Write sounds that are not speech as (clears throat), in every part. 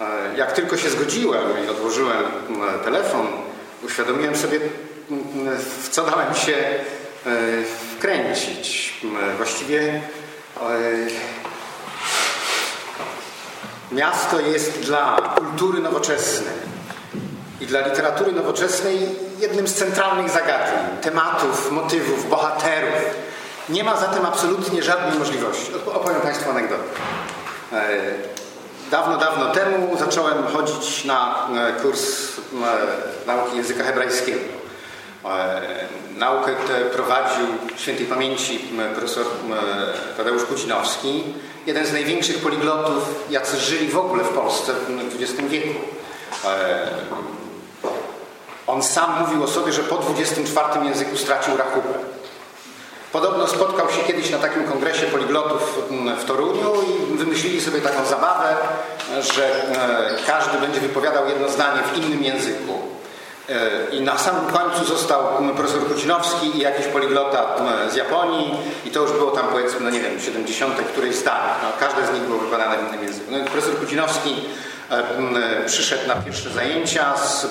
E, jak tylko się zgodziłem i odłożyłem telefon, uświadomiłem sobie, w co dałem się e, wkręcić. Właściwie e, miasto jest dla kultury nowoczesnej i dla literatury nowoczesnej jednym z centralnych zagadnień, tematów, motywów, bohaterów. Nie ma zatem absolutnie żadnej możliwości. Opowiem Państwu anegdotę. Dawno, dawno temu zacząłem chodzić na e, kurs e, nauki języka hebrajskiego. E, naukę tę prowadził świętej pamięci profesor Tadeusz Kucinowski, jeden z największych poliglotów, jacy żyli w ogóle w Polsce w XX wieku. On sam mówił o sobie, że po 24 języku stracił rachubę. Podobno spotkał się kiedyś na takim kongresie poliglotów w Toruniu i wymyślili sobie taką zabawę, że e, każdy będzie wypowiadał jedno zdanie w innym języku. E, I na samym końcu został profesor Kucinowski i jakiś poliglota z Japonii i to już było tam powiedzmy, no nie wiem, 70. której stanie. No, każde z nich było wypowiadane w innym języku. No i profesor Kucinowski e, przyszedł na pierwsze zajęcia z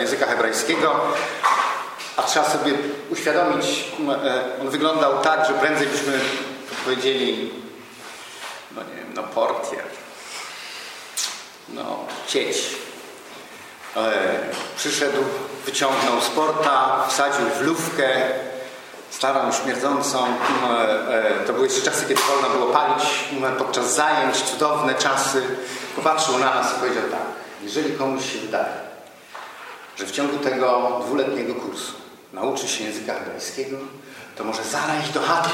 języka hebrajskiego a trzeba sobie uświadomić, e, on wyglądał tak, że prędzej byśmy powiedzieli, no nie wiem, no portier, no cieć. E, przyszedł, wyciągnął sporta, wsadził w lówkę, starą, śmierdzącą. E, to były jeszcze czasy, kiedy wolno było palić podczas zajęć, cudowne czasy. Popatrzył na nas i powiedział tak, jeżeli komuś się wydaje, że w ciągu tego dwuletniego kursu nauczy się języka hebrajskiego, to może zaraz do chaty.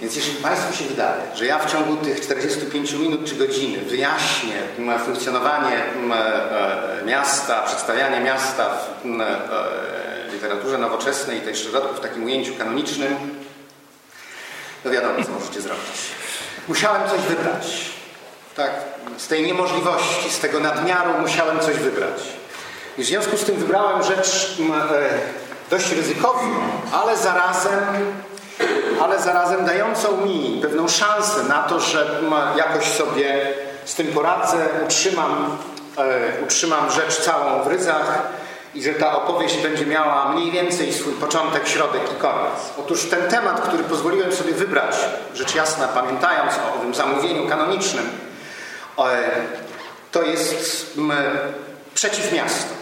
Więc jeśli Państwu się wydaje, że ja w ciągu tych 45 minut czy godziny wyjaśnię funkcjonowanie e, miasta, przedstawianie miasta w e, literaturze nowoczesnej i też środków w takim ujęciu kanonicznym, to wiadomo, co możecie zrobić. Musiałem coś wybrać. Tak, z tej niemożliwości, z tego nadmiaru musiałem coś wybrać. I w związku z tym wybrałem rzecz e, dość ryzykowną, ale zarazem, ale zarazem dającą mi pewną szansę na to, że jakoś sobie z tym poradzę, utrzymam, e, utrzymam rzecz całą w ryzach i że ta opowieść będzie miała mniej więcej swój początek, środek i koniec. Otóż ten temat, który pozwoliłem sobie wybrać, rzecz jasna, pamiętając o owym zamówieniu kanonicznym, e, to jest przeciw miastu.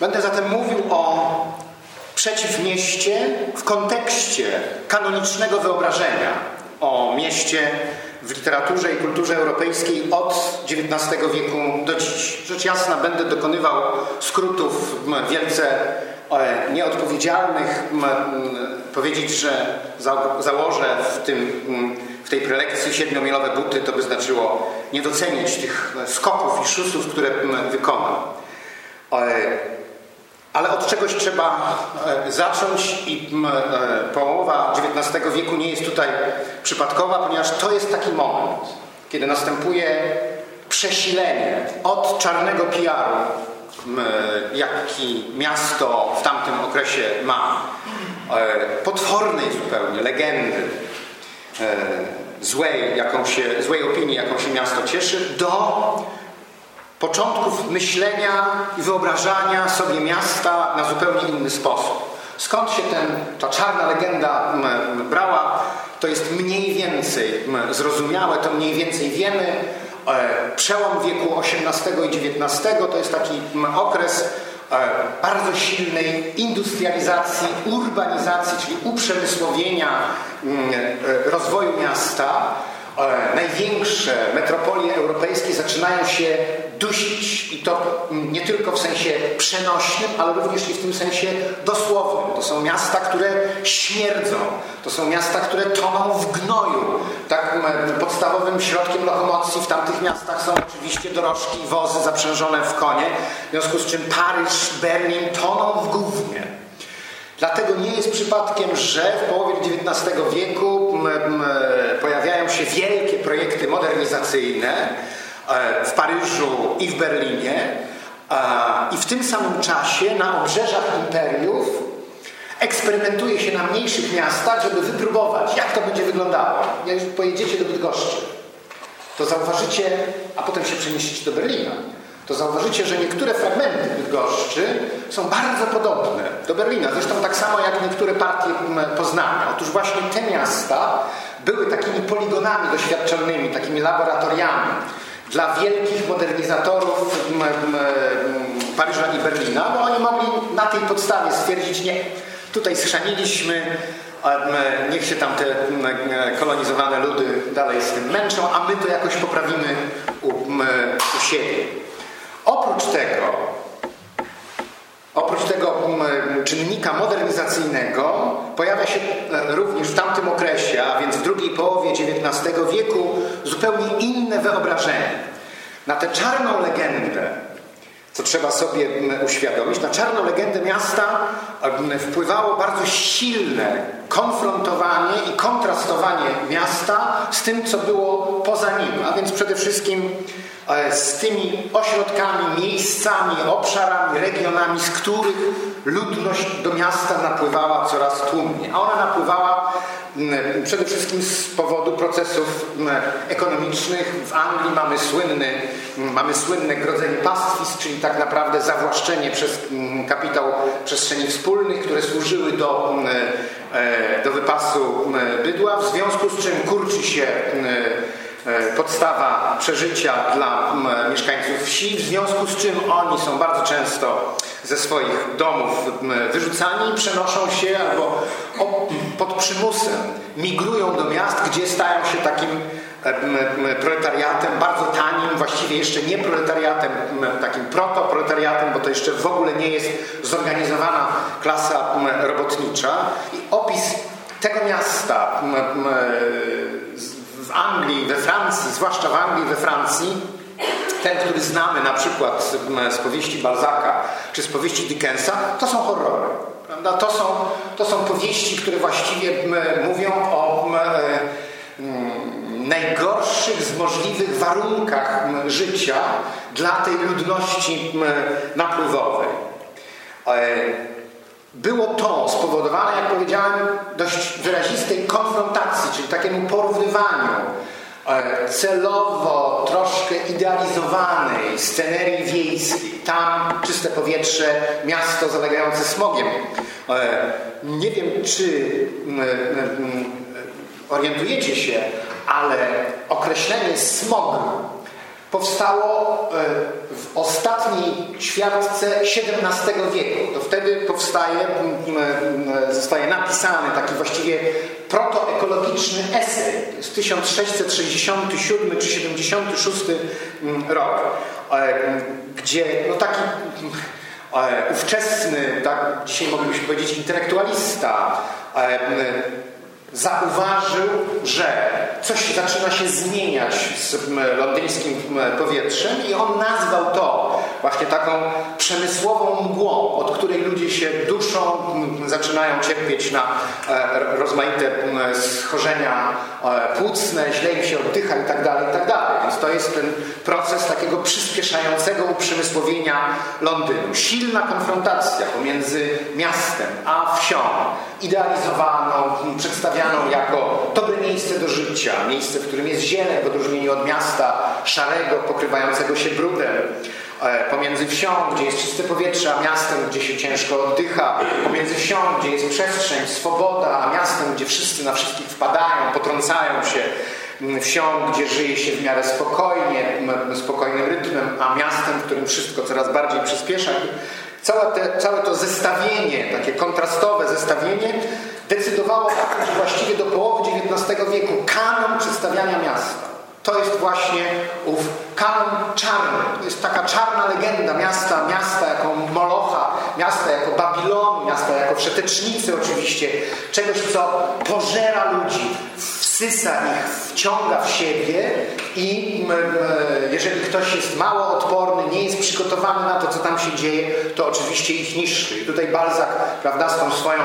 Będę zatem mówił o przeciwmieście w kontekście kanonicznego wyobrażenia o mieście w literaturze i kulturze europejskiej od XIX wieku do dziś. Rzecz jasna, będę dokonywał skrótów wielce e, nieodpowiedzialnych. Powiedzieć, że założę w, tym, w tej prelekcji siedmiomilowe buty, to by znaczyło nie docenić tych skoków i szusów, które wykonam. Ale od czegoś trzeba e, zacząć i e, połowa XIX wieku nie jest tutaj przypadkowa, ponieważ to jest taki moment, kiedy następuje przesilenie od czarnego PR-u, jaki miasto w tamtym okresie ma, e, potwornej zupełnie legendy, złej, jaką się, złej opinii, jaką się miasto cieszy, do początków myślenia i wyobrażania sobie miasta na zupełnie inny sposób. Skąd się ten, ta czarna legenda brała, to jest mniej więcej zrozumiałe, to mniej więcej wiemy. E, przełom wieku XVIII i XIX to jest taki okres e, bardzo silnej industrializacji, urbanizacji, czyli uprzemysłowienia e, rozwoju miasta. Największe metropolie europejskie zaczynają się dusić. I to nie tylko w sensie przenośnym, ale również i w tym sensie dosłownym. To są miasta, które śmierdzą. To są miasta, które toną w gnoju. Tak podstawowym środkiem lokomocji w tamtych miastach są oczywiście dorożki i wozy zaprzężone w konie. W związku z czym Paryż, Berlin toną w gównie. Dlatego nie jest przypadkiem, że w połowie XIX wieku pojawiają się wielkie projekty modernizacyjne, E, w Paryżu i w Berlinie. E, I w tym samym czasie na obrzeżach imperiów eksperymentuje się na mniejszych miastach, żeby wypróbować, jak to będzie wyglądało. Jak pojedziecie do Bydgoszczy, to zauważycie, a potem się przeniesiecie do Berlina, to zauważycie, że niektóre fragmenty Bydgoszczy są bardzo podobne do Berlina. Zresztą tak samo jak niektóre partie Poznania. Otóż właśnie te miasta były takimi poligonami doświadczalnymi, takimi laboratoriami dla wielkich modernizatorów Paryża i Berlina, bo oni mogli na tej podstawie stwierdzić, nie, tutaj schrzaniliśmy, niech się tam te kolonizowane ludy dalej z tym męczą, a my to jakoś poprawimy u, u siebie. Oprócz tego, oprócz tego czynnika modernizacyjnego pojawia się e, również w tamtym okresie, a więc w drugiej połowie XIX wieku, zupełnie inne wyobrażenie. Na tę czarną legendę co trzeba sobie uświadomić. Na czarną legendę miasta wpływało bardzo silne konfrontowanie i kontrastowanie miasta z tym, co było poza nim, a więc przede wszystkim e, z tymi ośrodkami, miejscami, obszarami, regionami, z których ludność do miasta napływała coraz tłumnie. A ona napływała przede wszystkim z powodu procesów ekonomicznych. W Anglii mamy, słynny, mamy słynne grodzenie pastwisk, czyli tak naprawdę zawłaszczenie przez kapitał przestrzeni wspólnych, które służyły do, e, do wypasu bydła, w związku z czym kurczy się podstawa przeżycia dla mieszkańców wsi, w związku z czym oni są bardzo często ze swoich domów wyrzucani, przenoszą się albo pod przymusem migrują do miast, gdzie stają się takim e, proletariatem bardzo tanim, właściwie jeszcze nie proletariatem, takim protoproletariatem, bo to jeszcze w ogóle nie jest zorganizowana klasa robotnicza. I opis tego miasta w Anglii, we Francji, zwłaszcza w Anglii, we Francji, ten, który znamy na przykład z powieści Balzaka czy z powieści Dickensa, to są horrory. Prawda? To, są, to są powieści, które właściwie mówią o e, najgorszych z możliwych warunkach życia dla tej ludności napływowej. E, było to spowodowane, jak powiedziałem, dość wyrazistej konfrontacji, czyli takiemu porównywaniu e, celowo troszkę idealizowanej scenerii wiejskiej. Tam czyste powietrze, miasto zalegające smogiem. E, nie wiem, czy orientujecie się, ale określenie smog powstało e, w ostatniej ćwiartce XVII wieku. To wtedy powstaje, zostaje napisany taki właściwie protoekologiczny esej. To jest 1667 czy 76 rok, e, gdzie no taki e, ówczesny, tak, dzisiaj moglibyśmy powiedzieć intelektualista, zauważył, że coś zaczyna się zmieniać z londyńskim powietrzem i on nazwał to właśnie taką przemysłową mgłą, od której ludzie się duszą, zaczynają cierpieć na e, rozmaite schorzenia e, płucne, źle im się oddycha i tak dalej, i tak. Więc to jest ten proces takiego przyspieszającego uprzemysłowienia Londynu. Silna konfrontacja pomiędzy miastem a wsią, idealizowaną, przedstawianą jako dobre miejsce do życia, miejsce, w którym jest zieleń w odróżnieniu od miasta szarego, pokrywającego się brudem, pomiędzy wsią, gdzie jest czyste powietrze, a miastem, gdzie się ciężko oddycha, pomiędzy wsią, gdzie jest przestrzeń, swoboda, a miastem, gdzie wszyscy na wszystkich wpadają, potrącają się, wsią, gdzie żyje się w miarę spokojnie, spokojnym rytmem, a miastem, w którym wszystko coraz bardziej przyspiesza. Całe, te, całe to zestawienie, takie kontrastowe zestawienie decydowało o tym, że właściwie do połowy XIX wieku kanon przedstawiania miasta. To jest właśnie ów kanon czarny. To jest taka czarna legenda miasta, miasta jako Molocha, miasta jako Babilonu, miasta jako Wszetecznicy oczywiście. Czegoś, co pożera ludzi, wsysa ich, wciąga w siebie i jeżeli ktoś jest mało odporny, nie jest przygotowany na to, co tam się dzieje, to oczywiście ich niszczy. I tutaj Balzak, prawda, z tą swoją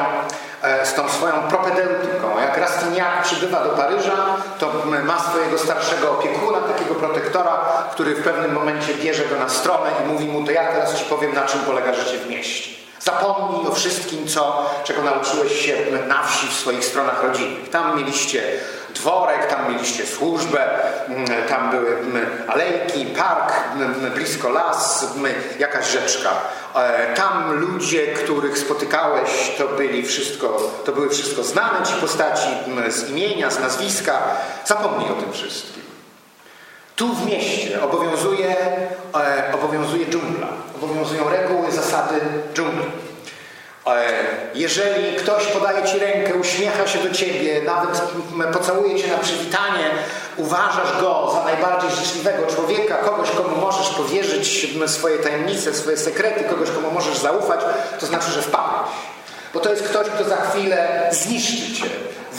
E, z tą swoją propedeutyką. Jak Rastignac przybywa do Paryża, to ma swojego starszego opiekuna, takiego protektora, który w pewnym momencie bierze go na stronę i mówi mu, to ja teraz ci powiem, na czym polega życie w mieście. Zapomnij o wszystkim, co, czego nauczyłeś się na wsi w swoich stronach rodzinnych. Tam mieliście dworek, tam mieliście służbę, tam były alejki, park, blisko las, jakaś rzeczka. E, tam ludzie, których spotykałeś, to, byli wszystko, to były wszystko znane ci postaci z imienia, z nazwiska. Zapomnij o tym wszystkim. Tu w mieście obowiązuje, e, obowiązuje dżungla. Obowiązują reguły, zasady dżungli. E, jeżeli ktoś podaje ci rękę, uśmiecha się do ciebie, nawet pocałuje cię na przywitanie, uważasz go za najbardziej życzliwego człowieka, kogoś, komu możesz powierzyć swoje tajemnice, swoje sekrety, kogoś, komu możesz zaufać, to znaczy, że wpadłeś. Bo to jest ktoś, kto za chwilę zniszczy cię.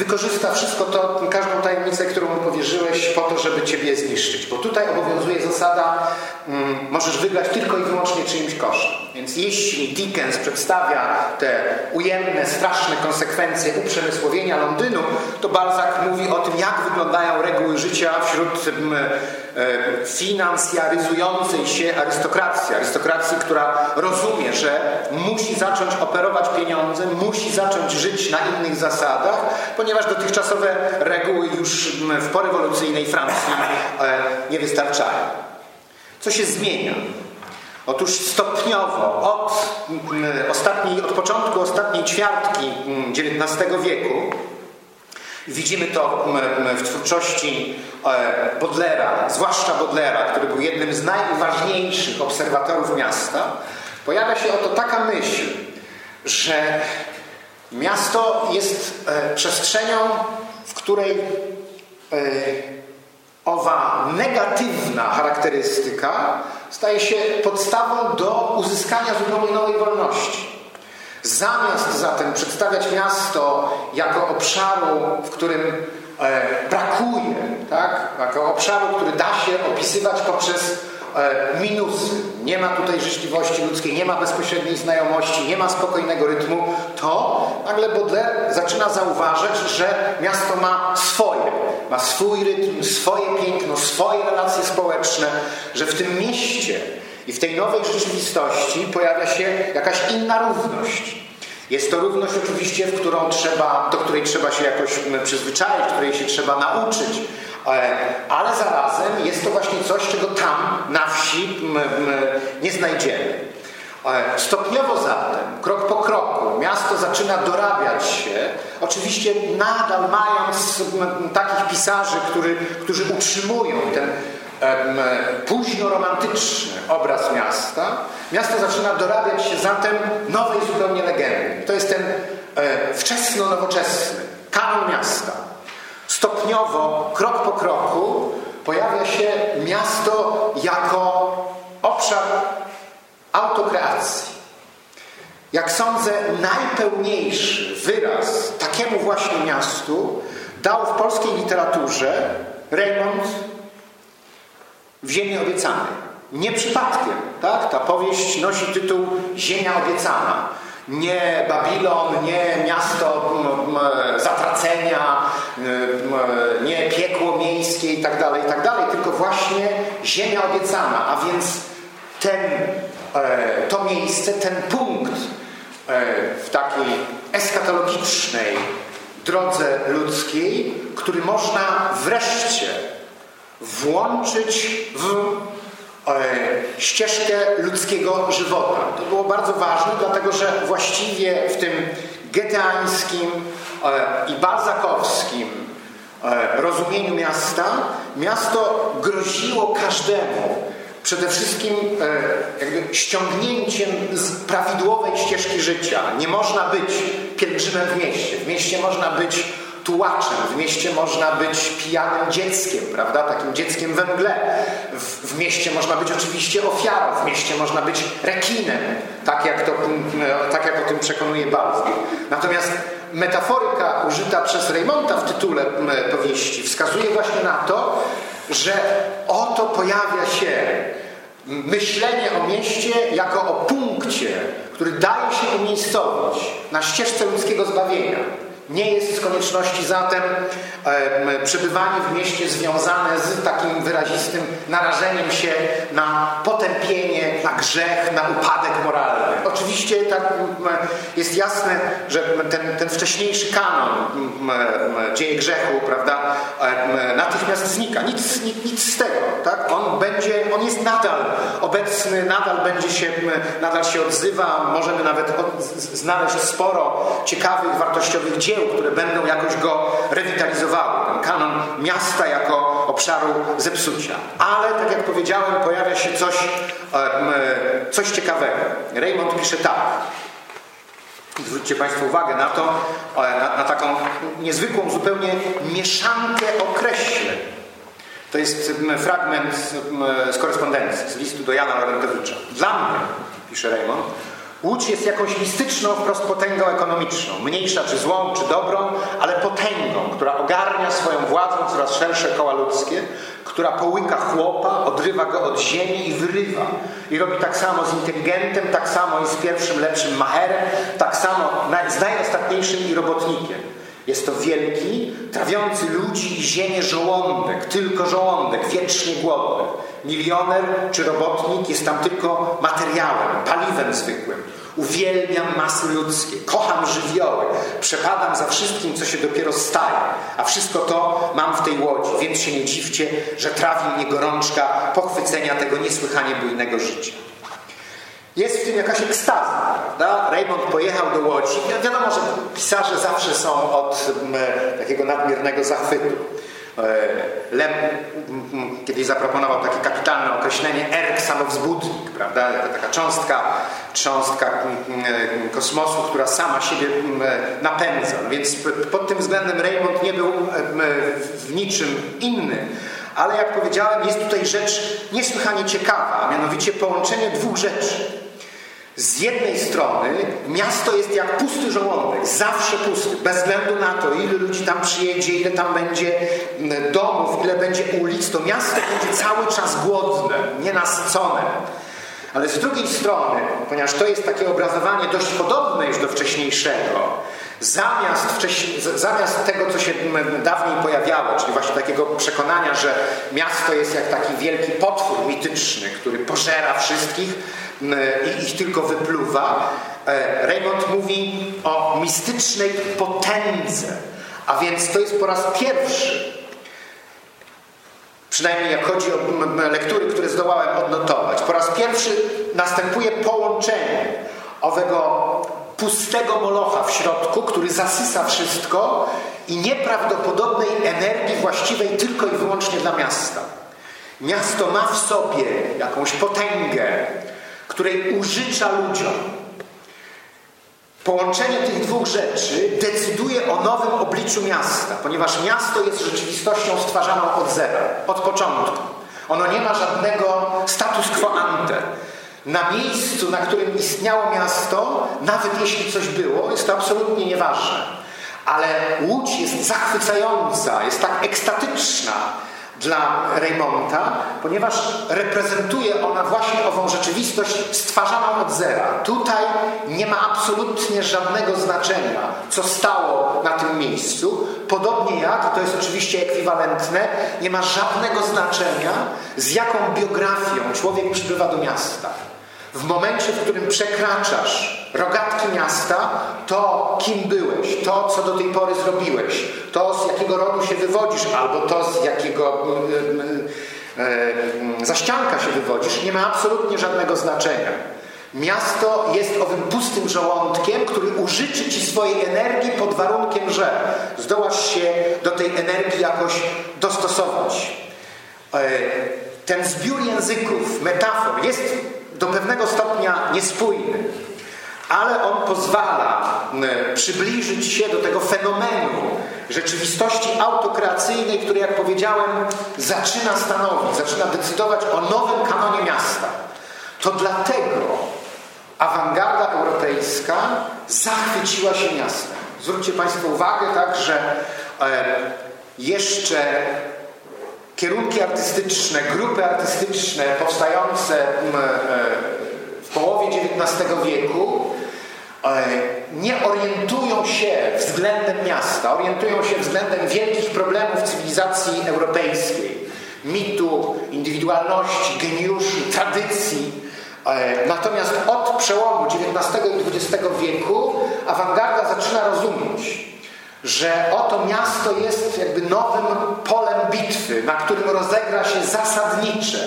Wykorzysta wszystko to, każdą tajemnicę, którą mu powierzyłeś, po to, żeby ciebie zniszczyć. Bo tutaj obowiązuje zasada, mm, możesz wygrać tylko i wyłącznie czyimś kosztem. Więc jeśli Dickens przedstawia te ujemne, straszne konsekwencje uprzemysłowienia Londynu, to Balzac mówi o tym, jak wyglądają reguły życia wśród mm, finansjaryzującej się arystokracji. Arystokracji, która rozumie, że musi zacząć operować pieniądzem, musi zacząć żyć na innych zasadach, ponieważ dotychczasowe reguły już w porewolucyjnej Francji e, nie wystarczają. Co się zmienia? Otóż stopniowo od, mm, ostatniej, od początku ostatniej ćwiartki XIX mm, wieku Widzimy to w twórczości e, Bodlera, zwłaszcza Bodlera, który był jednym z najważniejszych obserwatorów miasta. Pojawia się oto taka myśl, że miasto jest e, przestrzenią, w której e, owa negatywna charakterystyka staje się podstawą do uzyskania zupełnie nowej wolności. Zamiast zatem przedstawiać miasto jako obszaru, w którym e, brakuje, tak? jako obszaru, który da się opisywać poprzez e, minusy, nie ma tutaj życzliwości ludzkiej, nie ma bezpośredniej znajomości, nie ma spokojnego rytmu, to nagle Baudelaire zaczyna zauważyć, że miasto ma swoje, ma swój rytm, swoje piękno, swoje relacje społeczne, że w tym mieście i w tej nowej rzeczywistości pojawia się jakaś inna równość. Jest to równość oczywiście, w którą trzeba, do której trzeba się jakoś przyzwyczaić, której się trzeba nauczyć, e, ale zarazem jest to właśnie coś, czego tam na wsi nie znajdziemy. E, stopniowo zatem, krok po kroku, miasto zaczyna dorabiać się, oczywiście nadal mając takich pisarzy, który, którzy utrzymują ten późno-romantyczny obraz miasta, miasto zaczyna dorabiać się zatem nowej zupełnie legendy. To jest ten e, wczesno-nowoczesny kanon miasta. Stopniowo, krok po kroku pojawia się miasto jako obszar autokreacji. Jak sądzę, najpełniejszy wyraz takiemu właśnie miastu dał w polskiej literaturze Raymond w ziemi obiecanej. Nie przypadkiem, tak? Ta powieść nosi tytuł Ziemia obiecana. Nie Babilon, nie miasto zatracenia, nie piekło miejskie i tak dalej, i tak tylko właśnie ziemia obiecana, a więc ten, e, to miejsce, ten punkt e, w takiej eskatologicznej drodze ludzkiej, który można wreszcie włączyć w e, ścieżkę ludzkiego żywota. To było bardzo ważne, dlatego że właściwie w tym geteańskim e, i balzakowskim e, rozumieniu miasta, miasto groziło każdemu przede wszystkim jakby ściągnięciem z prawidłowej ścieżki życia. Nie można być pielgrzymem w mieście. W mieście można być tułaczem, w mieście można być pijanym dzieckiem, prawda? Takim dzieckiem we mgle. W, w, mieście można być oczywiście ofiarą, w mieście można być rekinem, tak jak, to, tak jak o tym przekonuje Balzac. Natomiast metaforyka użyta przez Raymonta w tytule powieści wskazuje właśnie na to, że oto pojawia się myślenie o mieście jako o punkcie, który daje się umiejscowić na ścieżce ludzkiego zbawienia Nie jest z konieczności zatem przebywanie w mieście związane z takim wyrazistym narażeniem się na potępienie, na grzech, na upadek moralny. Oczywiście tak jest jasne, że ten, ten wcześniejszy kanon dzieje grzechu, prawda, natychmiast znika. Nic, nic, nic z tego. Tak? On będzie, on jest nadal obecny, nadal będzie się, nadal się odzywa. Możemy nawet od, znaleźć sporo ciekawych, wartościowych dzieł, które będą jakoś go rewitalizowały. Ten kanon miasta jako obszaru zepsucia. Ale, tak jak powiedziałem, pojawia się coś, coś ciekawego. Raymond pisze tak. Zwróćcie Państwo uwagę na to, na, na taką niezwykłą zupełnie mieszankę określeń. To jest fragment z korespondencji, z listu do Jana Lorentowicza. Dla mnie, pisze Raymond, Łódź jest jakąś mistyczną wprost potęgą ekonomiczną, mniejsza czy złą, czy dobrą, ale potęgą, która ogarnia swoją władzą coraz szersze koła ludzkie, która połyka chłopa, odrywa go od ziemi i wyrywa. I robi tak samo z inteligentem, tak samo i z pierwszym, lepszym maherem, tak samo z najostatniejszym i robotnikiem. Jest to wielki, trawiący ludzi i ziemię żołądek, tylko żołądek, wiecznie głodny. Milioner czy robotnik jest tam tylko materiałem, paliwem zwykłym. Uwielbiam masy ludzkie, kocham żywioły, przepadam za wszystkim, co się dopiero staje, a wszystko to mam w tej łodzi, więc się nie dziwcie, że trawi mnie gorączka pochwycenia tego niesłychanie bujnego życia. Jest w tym jakaś ekstaza, prawda? Raymond pojechał do Łodzi. Wiadomo, że pisarze zawsze są od m, takiego nadmiernego zachwytu. E, Lem kiedyś zaproponował takie kapitalne określenie erksanowzbudnik, prawda? Taka cząstka, cząstka kosmosu, która sama siebie napędza. Więc pod tym względem Raymond nie był w niczym inny. Ale jak powiedziałem, jest tutaj rzecz niesłychanie ciekawa, a mianowicie połączenie dwóch rzeczy. Z jednej strony miasto jest jak pusty żołądek, zawsze pusty, bez względu na to, ile ludzi tam przyjedzie, ile tam będzie domów, ile będzie ulic, to miasto będzie cały czas głodne, nienasycone. Ale z drugiej strony, ponieważ to jest takie obrazowanie dość podobne już do wcześniejszego, Zamiast, zamiast tego, co się dawniej pojawiało, czyli właśnie takiego przekonania, że miasto jest jak taki wielki potwór mityczny, który pożera wszystkich i ich tylko wypluwa, e, Raymond mówi o mistycznej potędze. A więc to jest po raz pierwszy, przynajmniej jak chodzi o lektury, które zdołałem odnotować, po raz pierwszy następuje połączenie owego pustego molocha w środku, który zasysa wszystko i nieprawdopodobnej energii właściwej tylko i wyłącznie dla miasta. Miasto ma w sobie jakąś potęgę, której użycza ludziom. Połączenie tych dwóch rzeczy decyduje o nowym obliczu miasta, ponieważ miasto jest rzeczywistością stwarzaną od zera, od początku. Ono nie ma żadnego status quo ante. Na miejscu, na którym istniało miasto, nawet jeśli coś było, jest to absolutnie nieważne. Ale Łódź jest zachwycająca, jest tak ekstatyczna dla Raymonta, ponieważ reprezentuje ona właśnie ową rzeczywistość stwarzaną od zera. Tutaj nie ma absolutnie żadnego znaczenia, co stało na tym miejscu. Podobnie jak, to jest oczywiście ekwiwalentne, nie ma żadnego znaczenia, z jaką biografią człowiek przybywa do miasta. W momencie, w którym przekraczasz rogatki miasta, to kim byłeś, to co do tej pory zrobiłeś, to z jakiego rodu się wywodzisz, albo to z jakiego yy, yy, zaścianka się wywodzisz, nie ma absolutnie żadnego znaczenia. Miasto jest owym pustym żołądkiem, który użyczy ci swojej energii pod warunkiem, że zdołasz się do tej energii jakoś dostosować. Ten zbiór języków, metafor jest do pewnego stopnia niespójny, ale on pozwala przybliżyć się do tego fenomenu rzeczywistości autokreacyjnej, który, jak powiedziałem, zaczyna stanowić, zaczyna decydować o nowym kanonie miasta. To dlatego awangarda europejska zachwyciła się miastem. Zwróćcie Państwo uwagę tak, że e, jeszcze kierunki artystyczne, grupy artystyczne powstające e, w połowie XIX wieku e, nie orientują się względem miasta, orientują się względem wielkich problemów cywilizacji europejskiej, mitu, indywidualności, geniuszy, tradycji. E, natomiast od przełomu XIX i XX wieku awangarda zaczyna rozumieć, że oto miasto jest jakby nowym polem bitwy, na którym rozegra się zasadnicze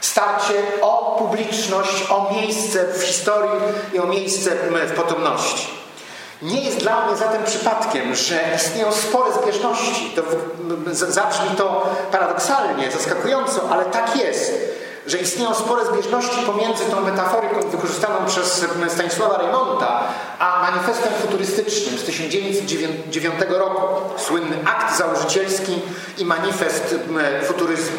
starcie o publiczność, o miejsce w historii i o miejsce w potomności. Nie jest dla mnie zatem przypadkiem, że istnieją spore zbieżności. To zabrzmi to paradoksalnie, zaskakująco, ale tak jest, że istnieją spore zbieżności pomiędzy tą metaforyką wykorzystaną przez Stanisława Reymonta, a manifestem futurystycznym z 1909 roku, słynny akt założycielski i manifest futuryzmu.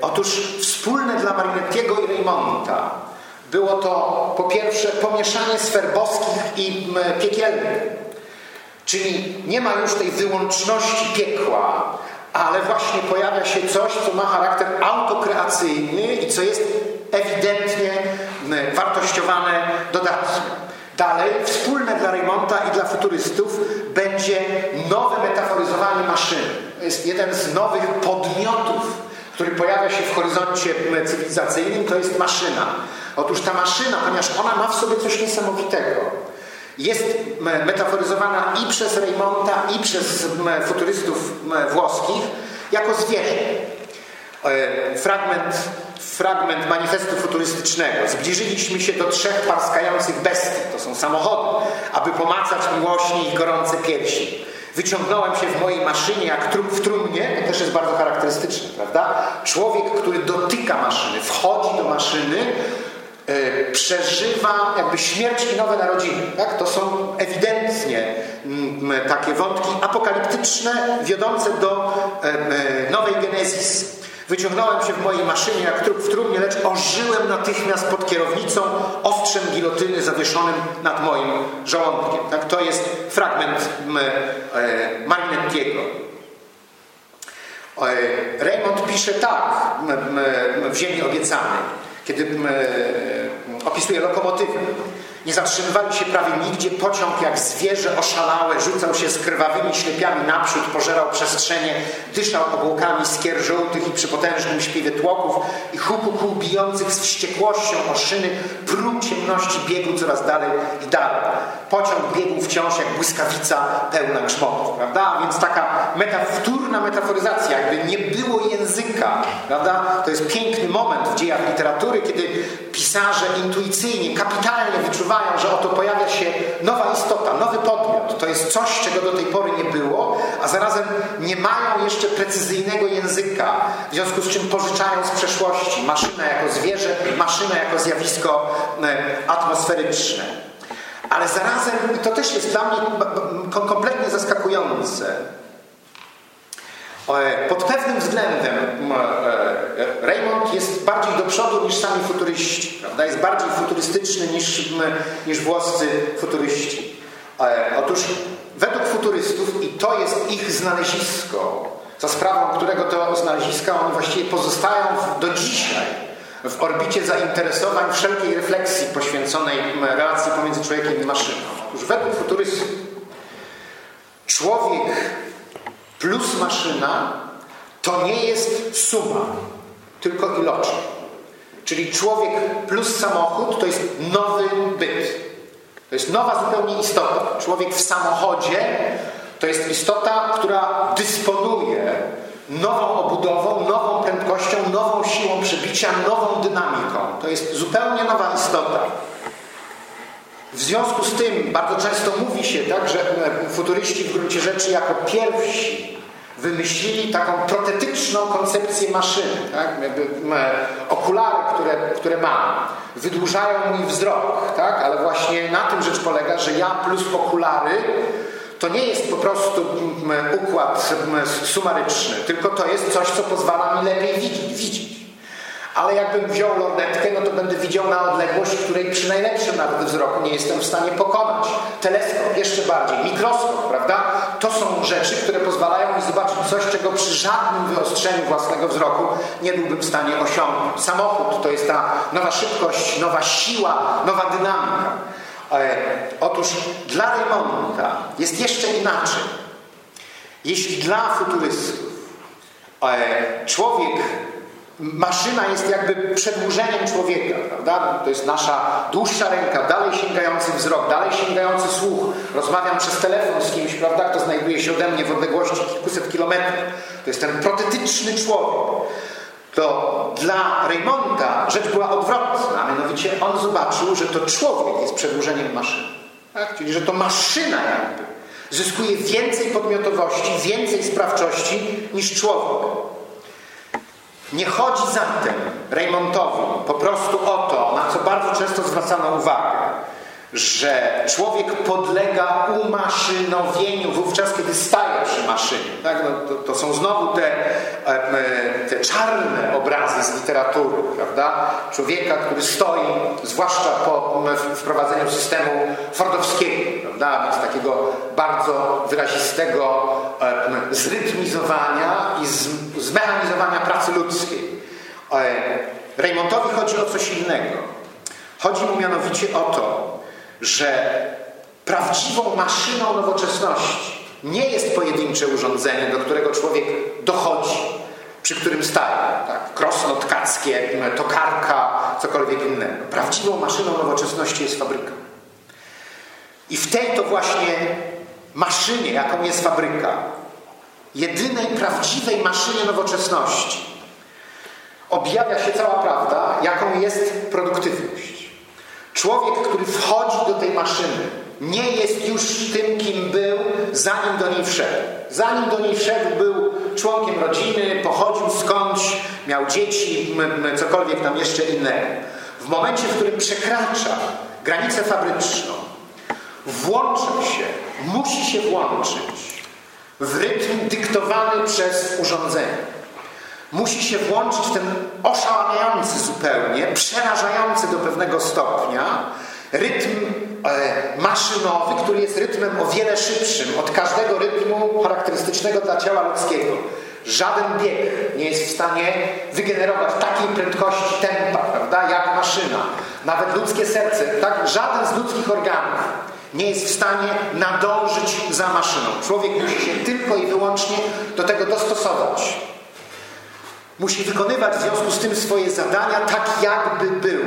Otóż wspólne dla Marinettiego i Reymonta było to po pierwsze pomieszanie sfer boskich i piekielnych. Czyli nie ma już tej wyłączności piekła, ale właśnie pojawia się coś, co ma charakter autokreacyjny i co jest ewidentnie wartościowane dodatkiem. Dalej, wspólne dla Raymonta i dla futurystów będzie nowe metaforyzowanie maszyny. To jest jeden z nowych podmiotów, który pojawia się w horyzoncie cywilizacyjnym, to jest maszyna. Otóż ta maszyna, ponieważ ona ma w sobie coś niesamowitego, jest metaforyzowana i przez Reymonta, i przez futurystów włoskich jako zwierzę. E, fragment, fragment manifestu futurystycznego. Zbliżyliśmy się do trzech parskających bestii, to są samochody, aby pomacać miłośnie ich gorące piersi. Wyciągnąłem się w mojej maszynie jak trup w trumnie, to też jest bardzo charakterystyczne, prawda? Człowiek, który dotyka maszyny, wchodzi do maszyny, przeżywa jakby śmierć i nowe narodziny. Tak? To są ewidentnie mm, takie wątki apokaliptyczne, wiodące do e, e, nowej genezis. Wyciągnąłem się w mojej maszynie jak trup w trumnie, lecz ożyłem natychmiast pod kierownicą ostrzem gilotyny zawieszonym nad moim żołądkiem. Tak? To jest fragment Marinettiego. Raymond pisze tak w Ziemi Obiecanej kiedy e, opisuje lokomotywę. Nie zatrzymywali się prawie nigdzie, pociąg jak zwierzę oszalałe rzucał się z krwawymi ślepiami naprzód, pożerał przestrzenie, dyszał obłokami skier żółtych i przy potężnym śpiewie tłoków i huku kół bijących z wściekłością o szyny prób ciemności biegł coraz dalej i dalej. Pociąg biegł wciąż jak błyskawica pełna grzmotów, prawda? Więc taka meta, wtórna metaforyzacja, jakby nie było języka, prawda? To jest piękny moment w dziejach literatury, kiedy pisarze intuicyjnie, kapitalnie wyczuwają, że oto pojawia się nowa istota, nowy podmiot. To jest coś, czego do tej pory nie było, a zarazem nie mają jeszcze precyzyjnego języka, w związku z czym pożyczają z przeszłości maszynę jako zwierzę, maszynę jako zjawisko e, atmosferyczne. Ale zarazem, i to też jest dla mnie kompletnie zaskakujące, pod pewnym względem e, Raymond jest bardziej do przodu niż sami futuryści. Prawda? Jest bardziej futurystyczny niż, niż włoscy futuryści. E, otóż według futurystów, i to jest ich znalezisko, za sprawą którego to znaleziska oni właściwie pozostają do dzisiaj w orbicie zainteresowań wszelkiej refleksji poświęconej relacji pomiędzy człowiekiem i maszyną. Otóż według futurystów człowiek plus maszyna to nie jest suma, tylko iloczyn. Czyli człowiek plus samochód to jest nowy byt. To jest nowa zupełnie istota. Człowiek w samochodzie to jest istota, która dysponuje nową obudową, nową prędkością, nową siłą przebicia, nową dynamiką. To jest zupełnie nowa istota. W związku z tym bardzo często mówi się tak, że futuryści w gruncie rzeczy jako pierwsi wymyślili taką protetyczną koncepcję maszyny. Tak? Jakby okulary, które, które mam, wydłużają mój wzrok, tak? ale właśnie na tym rzecz polega, że ja plus okulary to nie jest po prostu układ sumaryczny, tylko to jest coś, co pozwala mi lepiej widzieć. Ale jakbym wziął lornetkę, no to będę widział na odległość, której przy najlepszym nawet wzroku nie jestem w stanie pokonać. Teleskop jeszcze bardziej, mikroskop, prawda? To są rzeczy, które pozwalają mi zobaczyć coś, czego przy żadnym wyostrzeniu własnego wzroku nie byłbym w stanie osiągnąć. Samochód to jest ta nowa szybkość, nowa siła, nowa dynamika. E, otóż dla Raymonda jest jeszcze inaczej. Jeśli dla futurystów e, człowiek Maszyna jest jakby przedłużeniem człowieka, prawda? To jest nasza dłuższa ręka, dalej sięgający wzrok, dalej sięgający słuch. Rozmawiam przez telefon z kimś, prawda, kto znajduje się ode mnie w odległości kilkuset kilometrów. To jest ten protetyczny człowiek. To dla Raymonda rzecz była odwrotna, a mianowicie on zobaczył, że to człowiek jest przedłużeniem maszyny. Tak? Czyli, że to maszyna jakby zyskuje więcej podmiotowości, więcej sprawczości niż człowiek. Nie chodzi zatem Raymondowi po prostu o to, na co bardzo często zwracano uwagę, że człowiek podlega umaszynowieniu wówczas, kiedy staje przy maszynie. Tak? No, to, to, są znowu te, e, te czarne obrazy z literatury, prawda? Człowieka, który stoi, zwłaszcza po wprowadzeniu systemu fordowskiego, prawda? Więc takiego bardzo wyrazistego e, zrytmizowania i zmechanizowania pracy ludzkiej. E, Raymondowi chodzi o coś innego. Chodzi mu mianowicie o to, że prawdziwą maszyną nowoczesności nie jest pojedyncze urządzenie, do którego człowiek dochodzi, przy którym staje. Tak? Krosno tkackie, tokarka, cokolwiek innego. Prawdziwą maszyną nowoczesności jest fabryka. I w tej to właśnie maszynie, jaką jest fabryka, jedynej prawdziwej maszynie nowoczesności, objawia się cała prawda, jaką jest produktywność. Człowiek, który wchodzi do tej maszyny, nie jest już tym, kim był, zanim do niej wszedł. Zanim do niej wszedł, był członkiem rodziny, pochodził skądś, miał dzieci, cokolwiek tam jeszcze innego. W momencie, w którym przekracza granicę fabryczną, włącza się, musi się włączyć w rytm dyktowany przez urządzenie musi się włączyć ten oszałamiający zupełnie, przerażający do pewnego stopnia rytm e, maszynowy, który jest rytmem o wiele szybszym od każdego rytmu charakterystycznego dla ciała ludzkiego. Żaden bieg nie jest w stanie wygenerować takiej prędkości tempa, prawda, jak maszyna. Nawet ludzkie serce, tak, żaden z ludzkich organów nie jest w stanie nadążyć za maszyną. Człowiek musi się tylko i wyłącznie do tego dostosować. Musi wykonywać w związku z tym swoje zadania tak, jakby był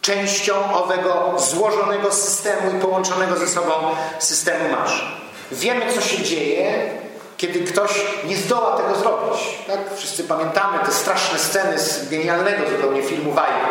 częścią owego złożonego systemu i połączonego ze sobą systemu maszyn. Wiemy, co się dzieje, kiedy ktoś nie zdoła tego zrobić. Tak? Wszyscy pamiętamy te straszne sceny z genialnego zupełnie filmu Wajga.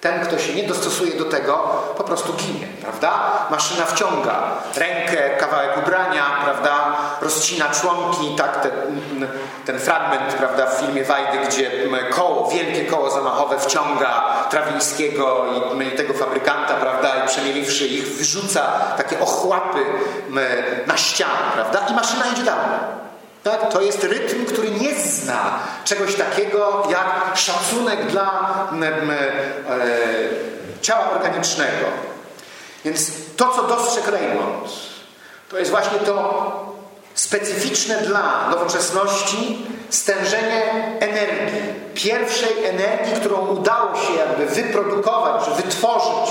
Ten, kto się nie dostosuje do tego, po prostu ginie, prawda? Maszyna wciąga rękę, kawałek ubrania, prawda? Rozcina członki, tak? Ten, ten fragment, prawda, w filmie Wajdy, gdzie koło, wielkie koło zamachowe wciąga Trawińskiego i, tego fabrykanta, prawda? I przemieliwszy ich, wyrzuca takie ochłapy na ścianę, prawda? I maszyna idzie dalej. Tak? To jest rytm, który nie zna czegoś takiego jak szacunek dla e, ciała organicznego. Więc to, co dostrzegł Raymond, to jest właśnie to specyficzne dla nowoczesności stężenie energii. Pierwszej energii, którą udało się jakby wyprodukować, wytworzyć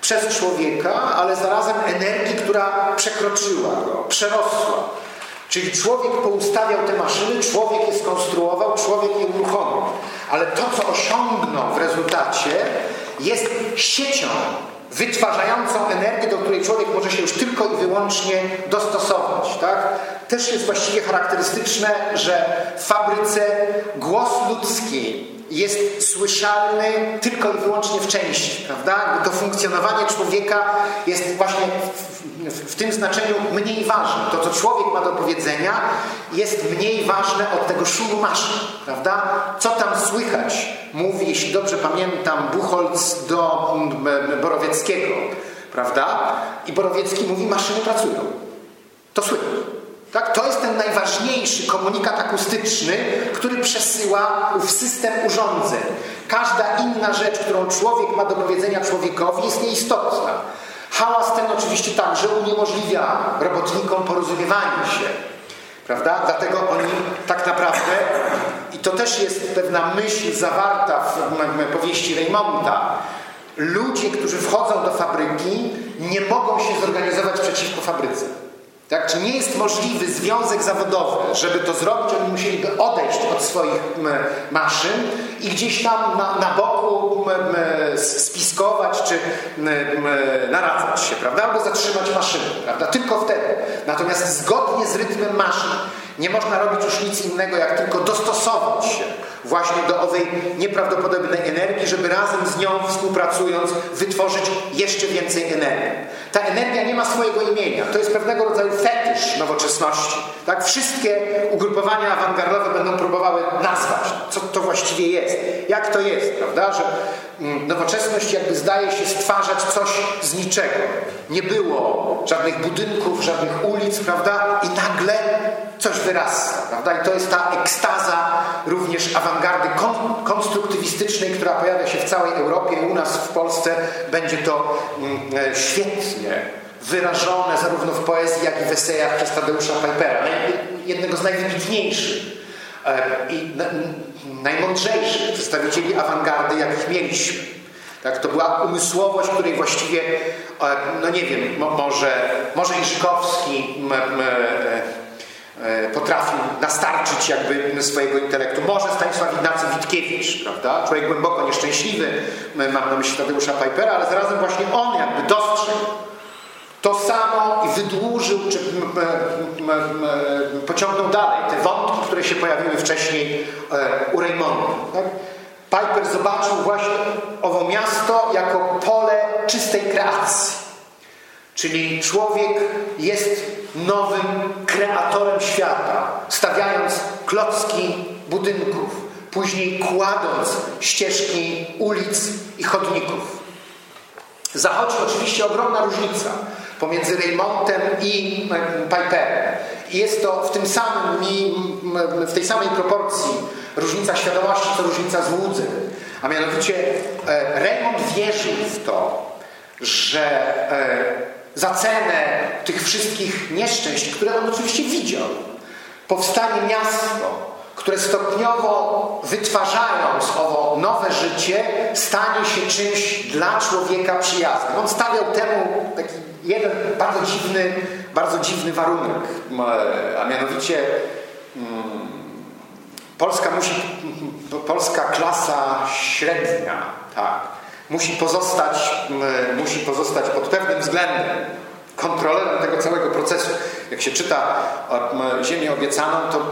przez człowieka, ale zarazem energii, która przekroczyła go, przerosła. Czyli człowiek poustawiał te maszyny, człowiek je skonstruował, człowiek je uruchomił. Ale to, co osiągnął w rezultacie, jest siecią wytwarzającą energię, do której człowiek może się już tylko i wyłącznie dostosować. Tak? Też jest właściwie charakterystyczne, że w fabryce głos ludzki jest słyszalny tylko i wyłącznie w części, prawda? To funkcjonowanie człowieka jest właśnie w, tym znaczeniu mniej ważne. To, co człowiek ma do powiedzenia, jest mniej ważne od tego szumu maszyn, prawda? Co tam słychać? Mówi, jeśli dobrze pamiętam, Buchholz do Borowieckiego, prawda? I Borowiecki mówi, maszyny pracują. To słychać. Tak? To jest ten najważniejszy komunikat akustyczny, który przesyła ów system urządzeń. Każda inna rzecz, którą człowiek ma do powiedzenia człowiekowi, jest nieistotna. Hałas ten oczywiście także uniemożliwia robotnikom porozumiewanie się. Prawda? Dlatego oni tak naprawdę, i to też jest pewna myśl zawarta w powieści Reymonta, ludzie, którzy wchodzą do fabryki, nie mogą się zorganizować przeciwko fabryce. Tak? Czy nie jest możliwy związek zawodowy, żeby to zrobić, oni musieliby odejść od swoich maszyn i gdzieś tam na, na boku spiskować czy naradzać się, prawda? Albo zatrzymać maszynę, prawda? Tylko wtedy. Natomiast zgodnie z rytmem maszyn nie można robić już nic innego, jak tylko dostosować się właśnie do owej nieprawdopodobnej energii, żeby razem z nią współpracując wytworzyć jeszcze więcej energii. Ta energia nie ma swojego imienia. To jest pewnego rodzaju fetysz nowoczesności. Tak? Wszystkie ugrupowania awangardowe będą próbowały nazwać, co to właściwie jest. Jak to jest, prawda? Że mm, nowoczesność jakby zdaje się stwarzać coś z niczego. Nie było żadnych budynków, żadnych ulic, prawda? I nagle coś wyrasta, prawda? I to jest ta ekstaza również awangardy kon konstruktywistycznej, która pojawia się w całej Europie i u nas w Polsce będzie to mm, e, świetnie wyrażone zarówno w poezji, jak i w esejach przez Tadeusza Pipera, jednego z najwybitniejszych e, i najmądrzejszych przedstawicieli awangardy, jakich mieliśmy. Tak, to była umysłowość, której właściwie, e, no nie wiem, może, może Iżykowski E, potrafił nastarczyć jakby swojego intelektu. Może Stanisław Ignacy Witkiewicz, prawda? Człowiek głęboko nieszczęśliwy, mam na myśli Tadeusza Pipera, ale zarazem właśnie on jakby dostrzegł to samo i wydłużył, czy pociągnął dalej te wątki, które się pojawiły wcześniej e, u Raymonda. Tak? Piper zobaczył właśnie owo miasto jako pole czystej kreacji. Czyli człowiek jest nowym kreatorem świata, stawiając klocki budynków, później kładąc ścieżki ulic i chodników. Zachodzi oczywiście ogromna różnica pomiędzy Raymontem i Piperem. I jest to w tym samym, w tej samej proporcji różnica świadomości, co różnica złudzeń. A mianowicie e, Raymond wierzył w to, że e, za cenę tych wszystkich nieszczęść, które on oczywiście widział, powstanie miasto, które stopniowo wytwarzając owo nowe życie, stanie się czymś dla człowieka przyjaznym. On stawiał temu taki jeden bardzo dziwny, bardzo dziwny warunek, a mianowicie hmm, Polska musi, polska klasa średnia, tak, musi pozostać, musi pozostać pod pewnym względem kontrolerem tego całego procesu. Jak się czyta Ziemię obiecaną, to e,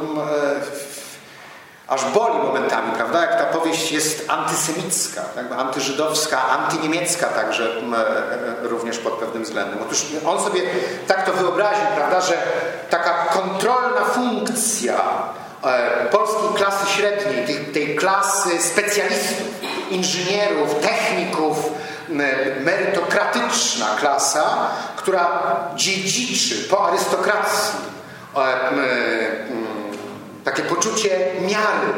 aż boli momentami, prawda? Jak ta powieść jest antysemicka, jakby antyżydowska, antyniemiecka także e, również pod pewnym względem. Otóż on sobie tak to wyobraził, prawda, że taka kontrolna funkcja E, polskiej klasy średniej, tej, tej klasy specjalistów, inżynierów, techników, merytokratyczna klasa, która dziedziczy po arystokracji e, takie poczucie miary,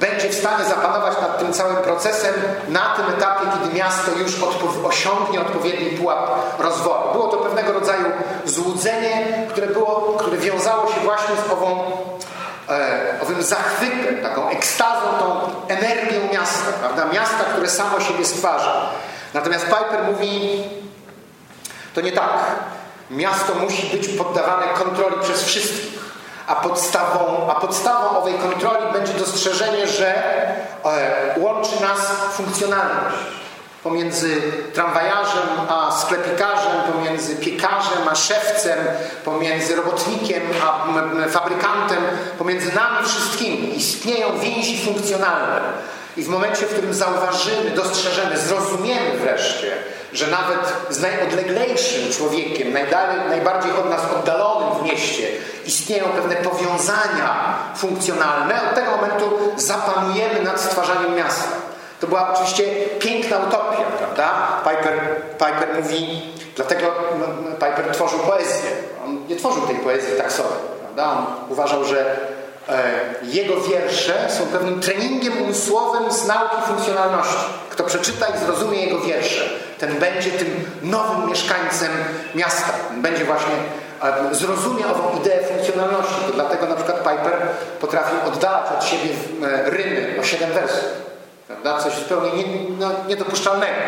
będzie w stanie zapanować nad tym całym procesem na tym etapie, kiedy miasto już osiągnie odpowiedni pułap rozwoju. Było to pewnego rodzaju złudzenie, które, było, które wiązało się właśnie z ową owym zachwytem, taką ekstazą, tą energią miasta, prawda? Miasta, które samo siebie stwarza. Natomiast Piper mówi, to nie tak. Miasto musi być poddawane kontroli przez wszystkich. A podstawą, a podstawą owej kontroli będzie dostrzeżenie, że e, łączy nas funkcjonalność pomiędzy tramwajarzem a sklepikarzem, pomiędzy piekarzem a szewcem, pomiędzy robotnikiem a fabrykantem, pomiędzy nami wszystkimi istnieją więzi funkcjonalne. I w momencie, w którym zauważymy, dostrzeżemy, zrozumiemy wreszcie, że nawet z najodleglejszym człowiekiem, najdalej, najbardziej od nas oddalonym w mieście, istnieją pewne powiązania funkcjonalne, od tego momentu zapanujemy nad stwarzaniem miasta. To była oczywiście piękna utopia, prawda? Piper, Piper mówi, dlatego no, no, Piper tworzył poezję. On nie tworzył tej poezji tak sobie, prawda? On uważał, że e, jego wiersze są pewnym treningiem umysłowym z nauki funkcjonalności. Kto przeczyta i zrozumie jego wiersze, ten będzie tym nowym mieszkańcem miasta. Będzie właśnie zrozumie ową ideę funkcjonalności. To dlatego na przykład Piper potrafił oddalać od siebie e, rymy o siedem wersów. Prawda? Coś zupełnie nie, no, niedopuszczalnego.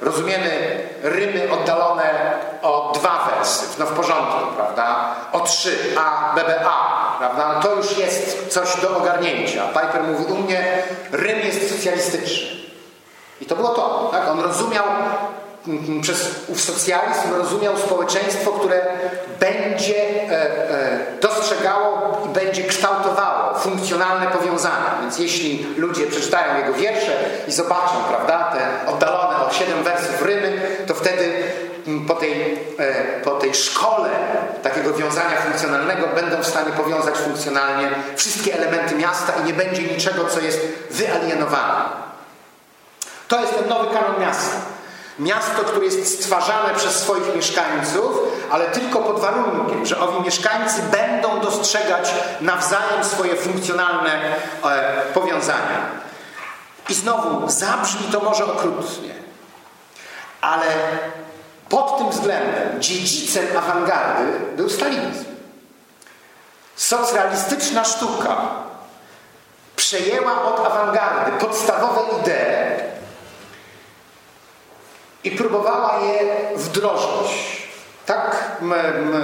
Rozumiemy rymy oddalone o dwa wersy, no w porządku, prawda? O trzy, A, B, B, A, prawda? No to już jest coś do ogarnięcia. Piper mówi, u mnie rym jest socjalistyczny. I to było to, tak? On rozumiał przez ów socjalizm rozumiał społeczeństwo, które będzie e, e, dostrzegało i będzie kształtowało funkcjonalne powiązania. Więc jeśli ludzie przeczytają jego wiersze i zobaczą, prawda, te oddalone o siedem wersów rymy, to wtedy po tej, e, po tej szkole takiego wiązania funkcjonalnego będą w stanie powiązać funkcjonalnie wszystkie elementy miasta i nie będzie niczego, co jest wyalienowane. To jest ten nowy kanon miasta. Miasto, które jest stwarzane przez swoich mieszkańców, ale tylko pod warunkiem, że owi mieszkańcy będą dostrzegać nawzajem swoje funkcjonalne e, powiązania. I znowu zabrzmi to może okrutnie, ale pod tym względem dziedzicem awangardy był stalinizm. Socrealistyczna sztuka przejęła od awangardy podstawowe idee i próbowała je wdrożyć. Tak m, m,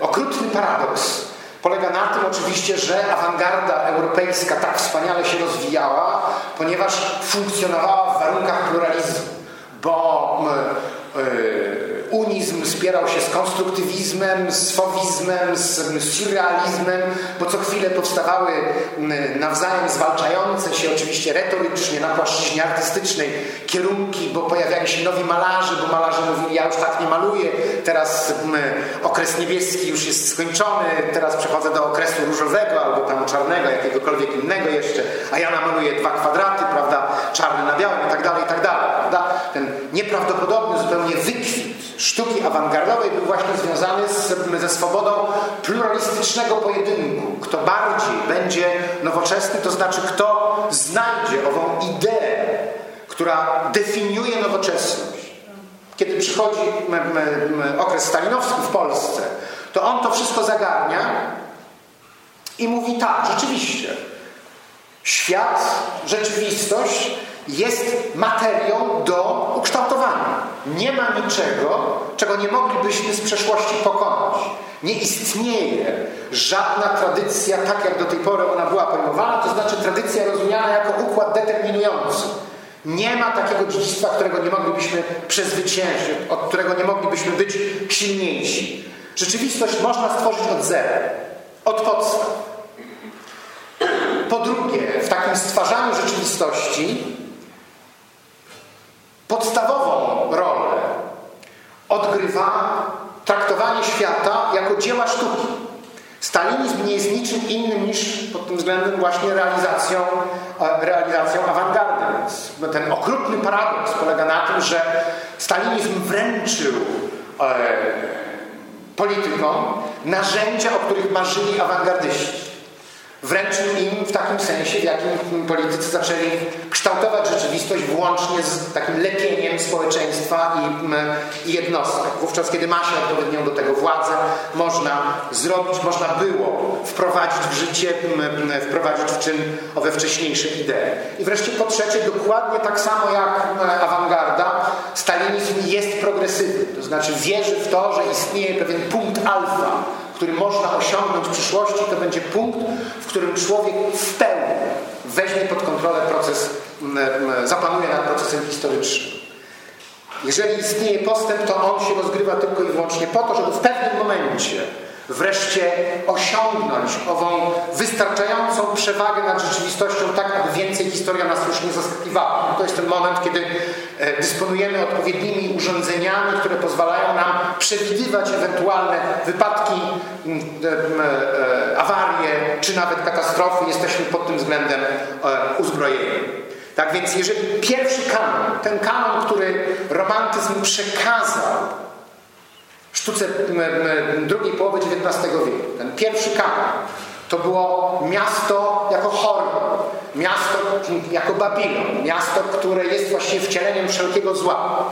okrutny paradoks polega na tym oczywiście, że awangarda europejska tak wspaniale się rozwijała, ponieważ funkcjonowała w warunkach pluralizmu, bo y, unizm spierał się z konstruktywizmem, z fowizmem, z surrealizmem, bo co chwilę powstawały nawzajem zwalczające się oczywiście retorycznie na płaszczyźnie artystycznej kierunki, bo pojawiali się nowi malarze, bo malarze mówili, ja już tak nie maluję, teraz okres niebieski już jest skończony, teraz przechodzę do okresu różowego albo tam czarnego, jakiegokolwiek innego jeszcze, a ja namaluję dwa kwadraty, prawda, czarny na białym i tak dalej, i tak dalej? Ten nieprawdopodobny zupełnie wykwit sztuki awangardowej był właśnie związany z, ze swobodą pluralistycznego pojedynku. Kto bardziej będzie nowoczesny, to znaczy kto znajdzie ową ideę, która definiuje nowoczesność. Kiedy przychodzi okres stalinowski w Polsce, to on to wszystko zagarnia i mówi tak, rzeczywiście, świat, rzeczywistość jest materią do ukształtowania. Nie ma niczego, czego nie moglibyśmy z przeszłości pokonać. Nie istnieje żadna tradycja, tak jak do tej pory ona była pojmowana, to znaczy tradycja rozumiana jako układ determinujący. Nie ma takiego dziedzictwa, którego nie moglibyśmy przezwyciężyć, od którego nie moglibyśmy być silniejsi. Rzeczywistość można stworzyć od zera, od podstaw. Po drugie, w takim stwarzaniu rzeczywistości podstawową rolę odgrywa traktowanie świata jako dzieła sztuki. Stalinizm nie jest niczym innym niż pod tym względem właśnie realizacją, e, realizacją awangardy. Ten okrutny paradoks polega na tym, że stalinizm wręczył e, politykom narzędzia, o których marzyli awangardyści. Wręczył im w takim sensie, w jakim politycy zaczęli kształtować rzeczywistość włącznie z takim lepieniem społeczeństwa i, i jednostek. Wówczas, kiedy ma się odpowiednią do tego władzę, można zrobić, można było wprowadzić w życie, wprowadzić w czyn owe wcześniejsze idee. I wreszcie po trzecie, dokładnie tak samo jak awangarda, stalinizm jest progresywny. To znaczy wierzy w to, że istnieje pewien punkt alfa, który można osiągnąć w przyszłości, to będzie punkt, w którym człowiek w pełni weźmie pod kontrolę proces, zapanuje nad procesem historycznym. Jeżeli istnieje postęp, to on się rozgrywa tylko i wyłącznie po to, żeby w pewnym momencie wreszcie osiągnąć ową wystarczającą przewagę nad rzeczywistością, tak aby więcej historia nas już nie zaskakiwała. To jest ten moment, kiedy e, dysponujemy odpowiednimi urządzeniami, które pozwalają nam przewidywać ewentualne wypadki, e, awarie czy nawet katastrofy. Jesteśmy pod tym względem e, uzbrojeni. Tak więc jeżeli pierwszy kanon, ten kanon, który romantyzm przekazał sztuce drugiej połowy XIX wieku, ten pierwszy kanon, to było miasto jako Hormon, miasto jako Babilon, miasto, które jest właściwie wcieleniem wszelkiego zła.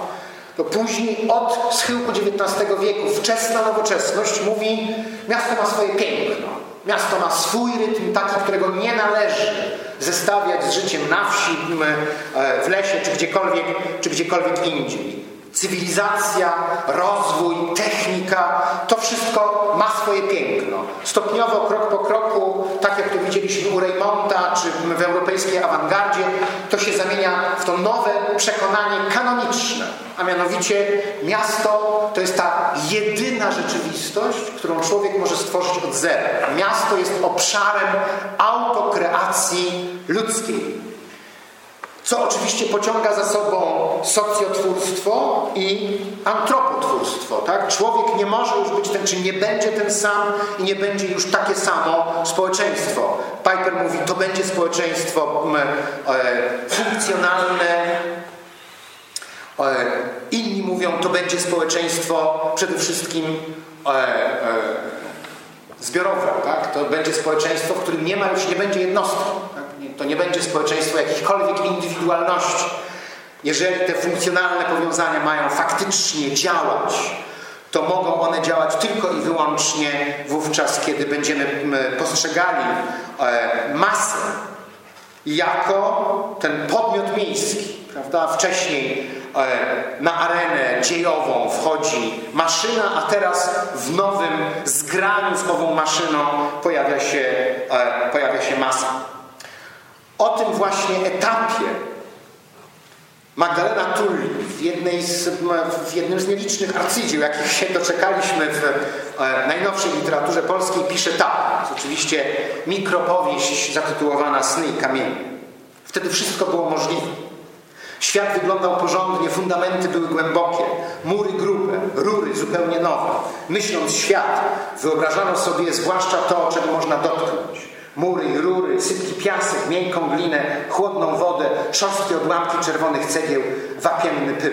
To później od schyłku XIX wieku wczesna nowoczesność mówi, miasto ma swoje piękno, miasto ma swój rytm taki, którego nie należy zestawiać z życiem na wsi, e, w lesie czy gdziekolwiek, czy gdziekolwiek indziej. Cywilizacja, rozwój, technika, to wszystko ma swoje piękno. Stopniowo, krok po kroku, tak jak to widzieliśmy u Reymonta, czy w europejskiej awangardzie, to się zamienia w to nowe przekonanie kanoniczne. A mianowicie miasto to jest ta jedyna rzeczywistość, którą człowiek może stworzyć od zera. Miasto jest obszarem autokreacji ludzkiej co oczywiście pociąga za sobą socjotwórstwo i antropotwórstwo. Tak? Człowiek nie może już być ten, czy nie będzie ten sam i nie będzie już takie samo społeczeństwo. Piper mówi, to będzie społeczeństwo mm, e, funkcjonalne. E, inni mówią, to będzie społeczeństwo przede wszystkim zbiorowe. Tak? To będzie społeczeństwo, w którym nie ma już, nie będzie jednostki. Tak? To nie będzie społeczeństwo jakichkolwiek indywidualności. Jeżeli te funkcjonalne powiązania mają faktycznie działać, to mogą one działać tylko i wyłącznie wówczas, kiedy będziemy postrzegali e, masę jako ten podmiot miejski. Prawda? Wcześniej na arenę dziejową wchodzi maszyna, a teraz w nowym zgraniu z ową maszyną pojawia się, e, pojawia się masa. O tym właśnie etapie Magdalena Tulli w, jednej z, w jednym z nielicznych arcydzieł, jakich się doczekaliśmy w e, najnowszej literaturze polskiej, pisze tak. Oczywiście mikropowieść zatytułowana Sny i kamienie. Wtedy wszystko było możliwe. Świat wyglądał porządnie, fundamenty były głębokie, mury grube, rury zupełnie nowe. Myśląc świat, wyobrażano sobie zwłaszcza to, czego można dotknąć. Mury, rury, sypki piasek, miękką glinę, chłodną wodę, szorstkie odłamki czerwonych cegieł, wapienny pył.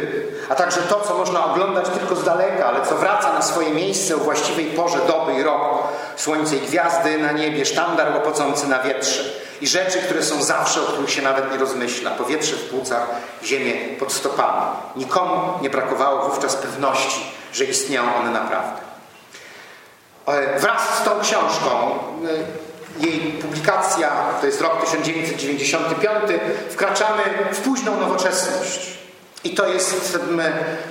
A także to, co można oglądać tylko z daleka, ale co wraca na swoje miejsce o właściwej porze doby i roku. Słońce i gwiazdy na niebie, sztandar łopocący na wietrze. I rzeczy, które są zawsze, o których się nawet nie rozmyśla. Powietrze w płucach, ziemię pod stopami. Nikomu nie brakowało wówczas pewności, że istniały one naprawdę. E, wraz z tą książką e, jej publikacja, to jest rok 1995, wkraczamy w późną nowoczesność. I to jest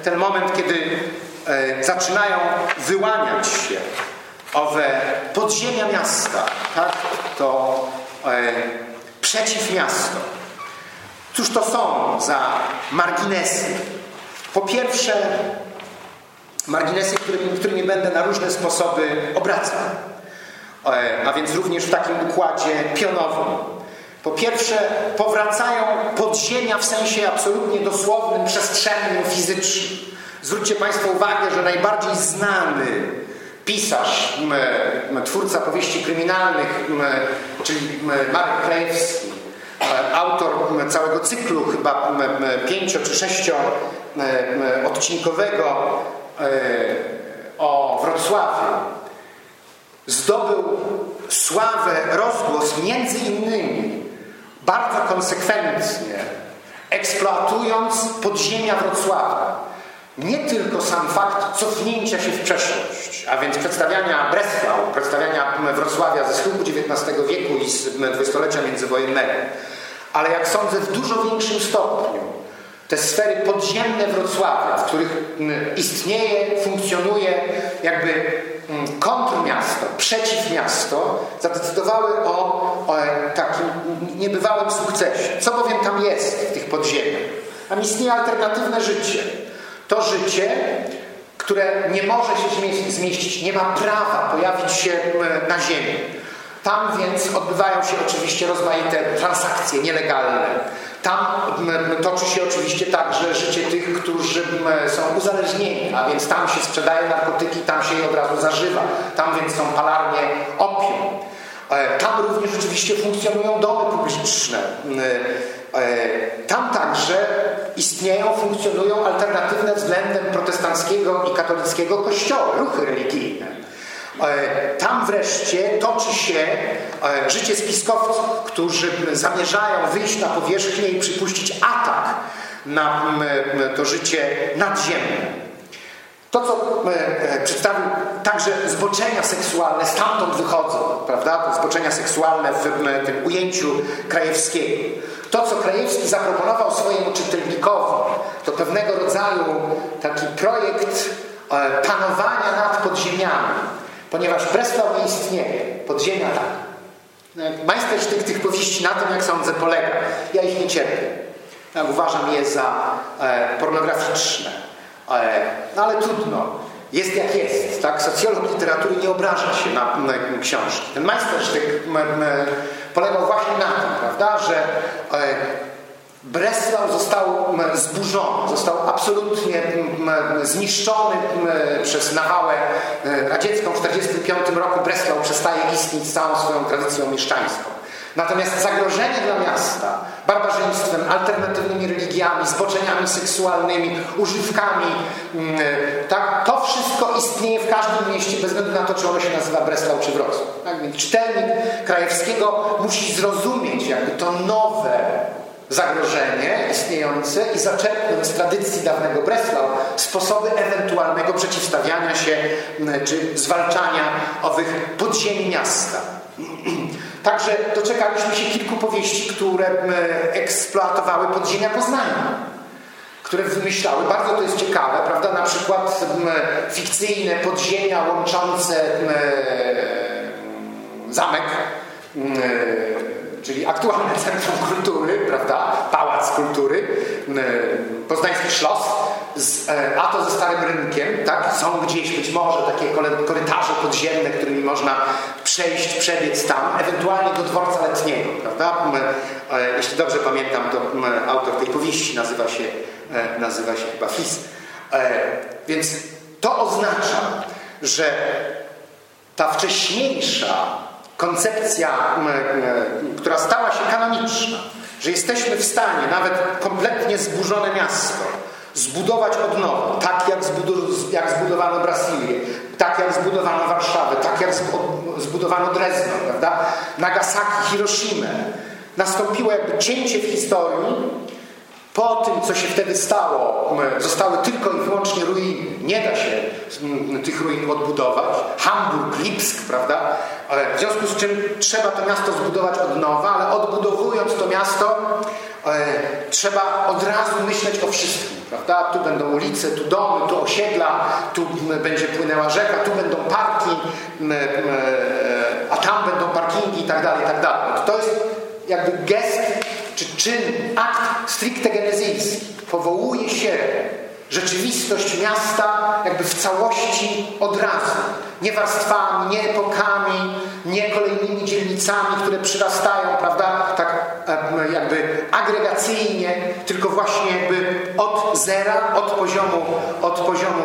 ten moment, kiedy e, zaczynają wyłaniać się owe podziemia miasta, tak? to przeciw miasto. Cóż to są za marginesy? Po pierwsze, marginesy, którymi, którymi będę na różne sposoby obracał. E, a więc również w takim układzie pionowym. Po pierwsze, powracają podziemia w sensie absolutnie dosłownym, przestrzennym, fizycznym. Zwróćcie Państwo uwagę, że najbardziej znany pisarz, twórca powieści kryminalnych, czyli Marek Krajewski, autor całego cyklu, chyba pięcio czy sześcio odcinkowego e, o Wrocławiu, zdobył sławę, rozgłos między innymi bardzo konsekwentnie eksploatując podziemia Wrocławia. Nie tylko sam fakt cofnięcia się w przeszłość, a więc przedstawiania Breslau, przedstawiania Wrocławia ze schyłku XIX wieku i z dwudziestolecia międzywojennego, ale jak sądzę w dużo większym stopniu te sfery podziemne Wrocławia, w których istnieje, funkcjonuje jakby Mm, kontrmiasto, przeciwmiasto zadecydowały o, o takim niebywałym sukcesie. Co bowiem tam jest w tych podziemiach? Tam istnieje alternatywne życie. To życie, które nie może się zmieścić, nie ma prawa pojawić się na ziemi. Tam więc odbywają się oczywiście rozmaite transakcje nielegalne tam toczy się oczywiście także życie tych, którzy są uzależnieni, a więc tam się sprzedaje narkotyki, tam się je od razu zażywa. Tam więc są palarnie opium. E, tam również oczywiście funkcjonują domy publiczne. E, istnieją, funkcjonują alternatywne względem protestanckiego i katolickiego kościoła, ruchy religijne. E, tam wreszcie toczy się e, życie spiskowców, którzy zamierzają wyjść na powierzchnię i przypuścić atak na to życie nadziemne. To, co przedstawił także zboczenia seksualne stamtąd wychodzą, prawda? Zboczenia seksualne w tym ujęciu Krajewskiego. To, co Krajewski zaproponował swojemu czytelnikowi, to pewnego rodzaju taki projekt panowania nad podziemiami Ponieważ Breslau nie istnieje, podziemia tak. Majstersztyk tych powieści na tym, jak sądzę, polega. Ja ich nie cierpię. Ja uważam je za e, pornograficzne. E, no ale trudno. Jest jak jest. Tak? Socjolog literatury nie obraża się na, na książki. Ten majstersztyk polegał właśnie na tym, prawda, że e, Breslau został zburzony, został absolutnie zniszczony przez nawałę e, radziecką. W 1945 roku Breslau przestaje istnieć z całą swoją tradycją mieszczańską. Natomiast zagrożenie dla miasta barbarzyństwem, alternatywnymi religiami, zboczeniami seksualnymi, używkami, e, tak, to wszystko istnieje w każdym mieście, bez względu na to, czy ono się nazywa Breslau czy Wrocław. Tak? Więc czytelnik Krajewskiego musi zrozumieć jakby to nowe zagrożenie istniejące i zaczerpnąć z tradycji dawnego Breslau sposoby ewentualnego przeciwstawiania się czy zwalczania owych podziemi miasta. (clears throat) Także doczekaliśmy się kilku powieści, które eksploatowały podziemia Poznania które wymyślały, bardzo to jest ciekawe, prawda, na przykład fikcyjne podziemia łączące zamek czyli aktualne (laughs) Centrum Kultury, prawda, Pałac Kultury, Poznański Szlos, e, a to ze Starym Rynkiem, tak, są gdzieś być może takie korytarze podziemne, którymi można przejść, przebiec tam, ewentualnie do dworca letniego, prawda, e, jeśli dobrze pamiętam, to autor tej powieści nazywa się, e, nazywa się chyba Fis. Więc to oznacza, że ta wcześniejsza koncepcja, która stała się kanoniczna, że jesteśmy w stanie nawet kompletnie zburzone miasto zbudować od nowa, tak jak, jak zbudowano Brazylię, tak jak zbudowano Warszawę, tak jak zbudowano Drezno, prawda? Nagasaki, Hiroshima. Nastąpiło jakby cięcie w historii po tym, co się wtedy stało, zostały tylko i wyłącznie ruiny. Nie da się tych ruin odbudować. Hamburg, Lipsk, prawda? W związku z czym trzeba to miasto zbudować od nowa, ale odbudowując to miasto e, trzeba od razu myśleć o wszystkim, prawda? Tu będą ulice, tu domy, tu osiedla, tu będzie płynęła rzeka, tu będą parki, e, a tam będą parkingi i tak dalej, i tak dalej. To jest jakby gest czy czyn, akt stricte genesis powołuje się rzeczywistość miasta jakby w całości od razu. Nie warstwami, nie epokami, nie kolejnymi dzielnicami, które przyrastają, prawda, tak jakby agregacyjnie, tylko właśnie jakby od zera, od poziomu, od poziomu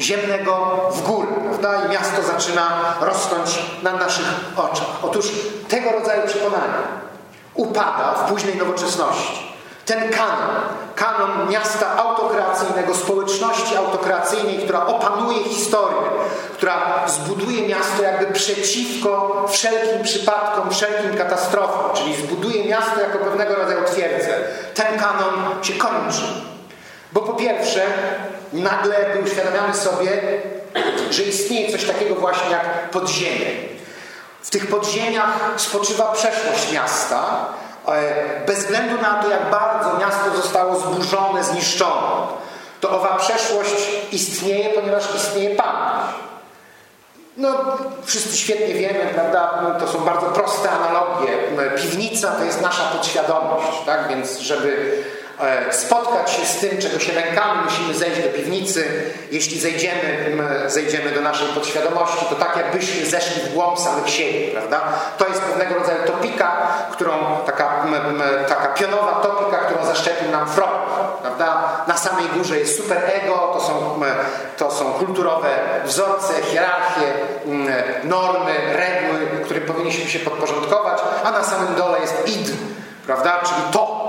ziemnego w górę, prawda, i miasto zaczyna rosnąć na naszych oczach. Otóż tego rodzaju przekonania upada w późnej nowoczesności. Ten kanon, kanon miasta autokreacyjnego, społeczności autokreacyjnej, która opanuje historię, która zbuduje miasto jakby przeciwko wszelkim przypadkom, wszelkim katastrofom, czyli zbuduje miasto jako pewnego rodzaju twierdzę. Ten kanon się kończy. Bo po pierwsze, nagle uświadamiamy sobie, że istnieje coś takiego właśnie jak podziemie w tych podziemiach spoczywa przeszłość miasta, e, bez względu na to, jak bardzo miasto zostało zburzone, zniszczone. To owa przeszłość istnieje, ponieważ istnieje pamięć. No, wszyscy świetnie wiemy, prawda? To są bardzo proste analogie. Piwnica to jest nasza podświadomość, tak? Więc żeby spotkać się z tym, czego się lękamy, musimy zejść do piwnicy. Jeśli zejdziemy, zejdziemy do naszej podświadomości, to tak jakbyśmy zeszli w głąb samych siebie, prawda? To jest pewnego rodzaju topika, którą, taka, taka pionowa topika, którą zaszczepił nam Freud, prawda? Na samej górze jest superego, to są, to są kulturowe wzorce, hierarchie, normy, reguły, którym powinniśmy się podporządkować, a na samym dole jest id, prawda? Czyli to,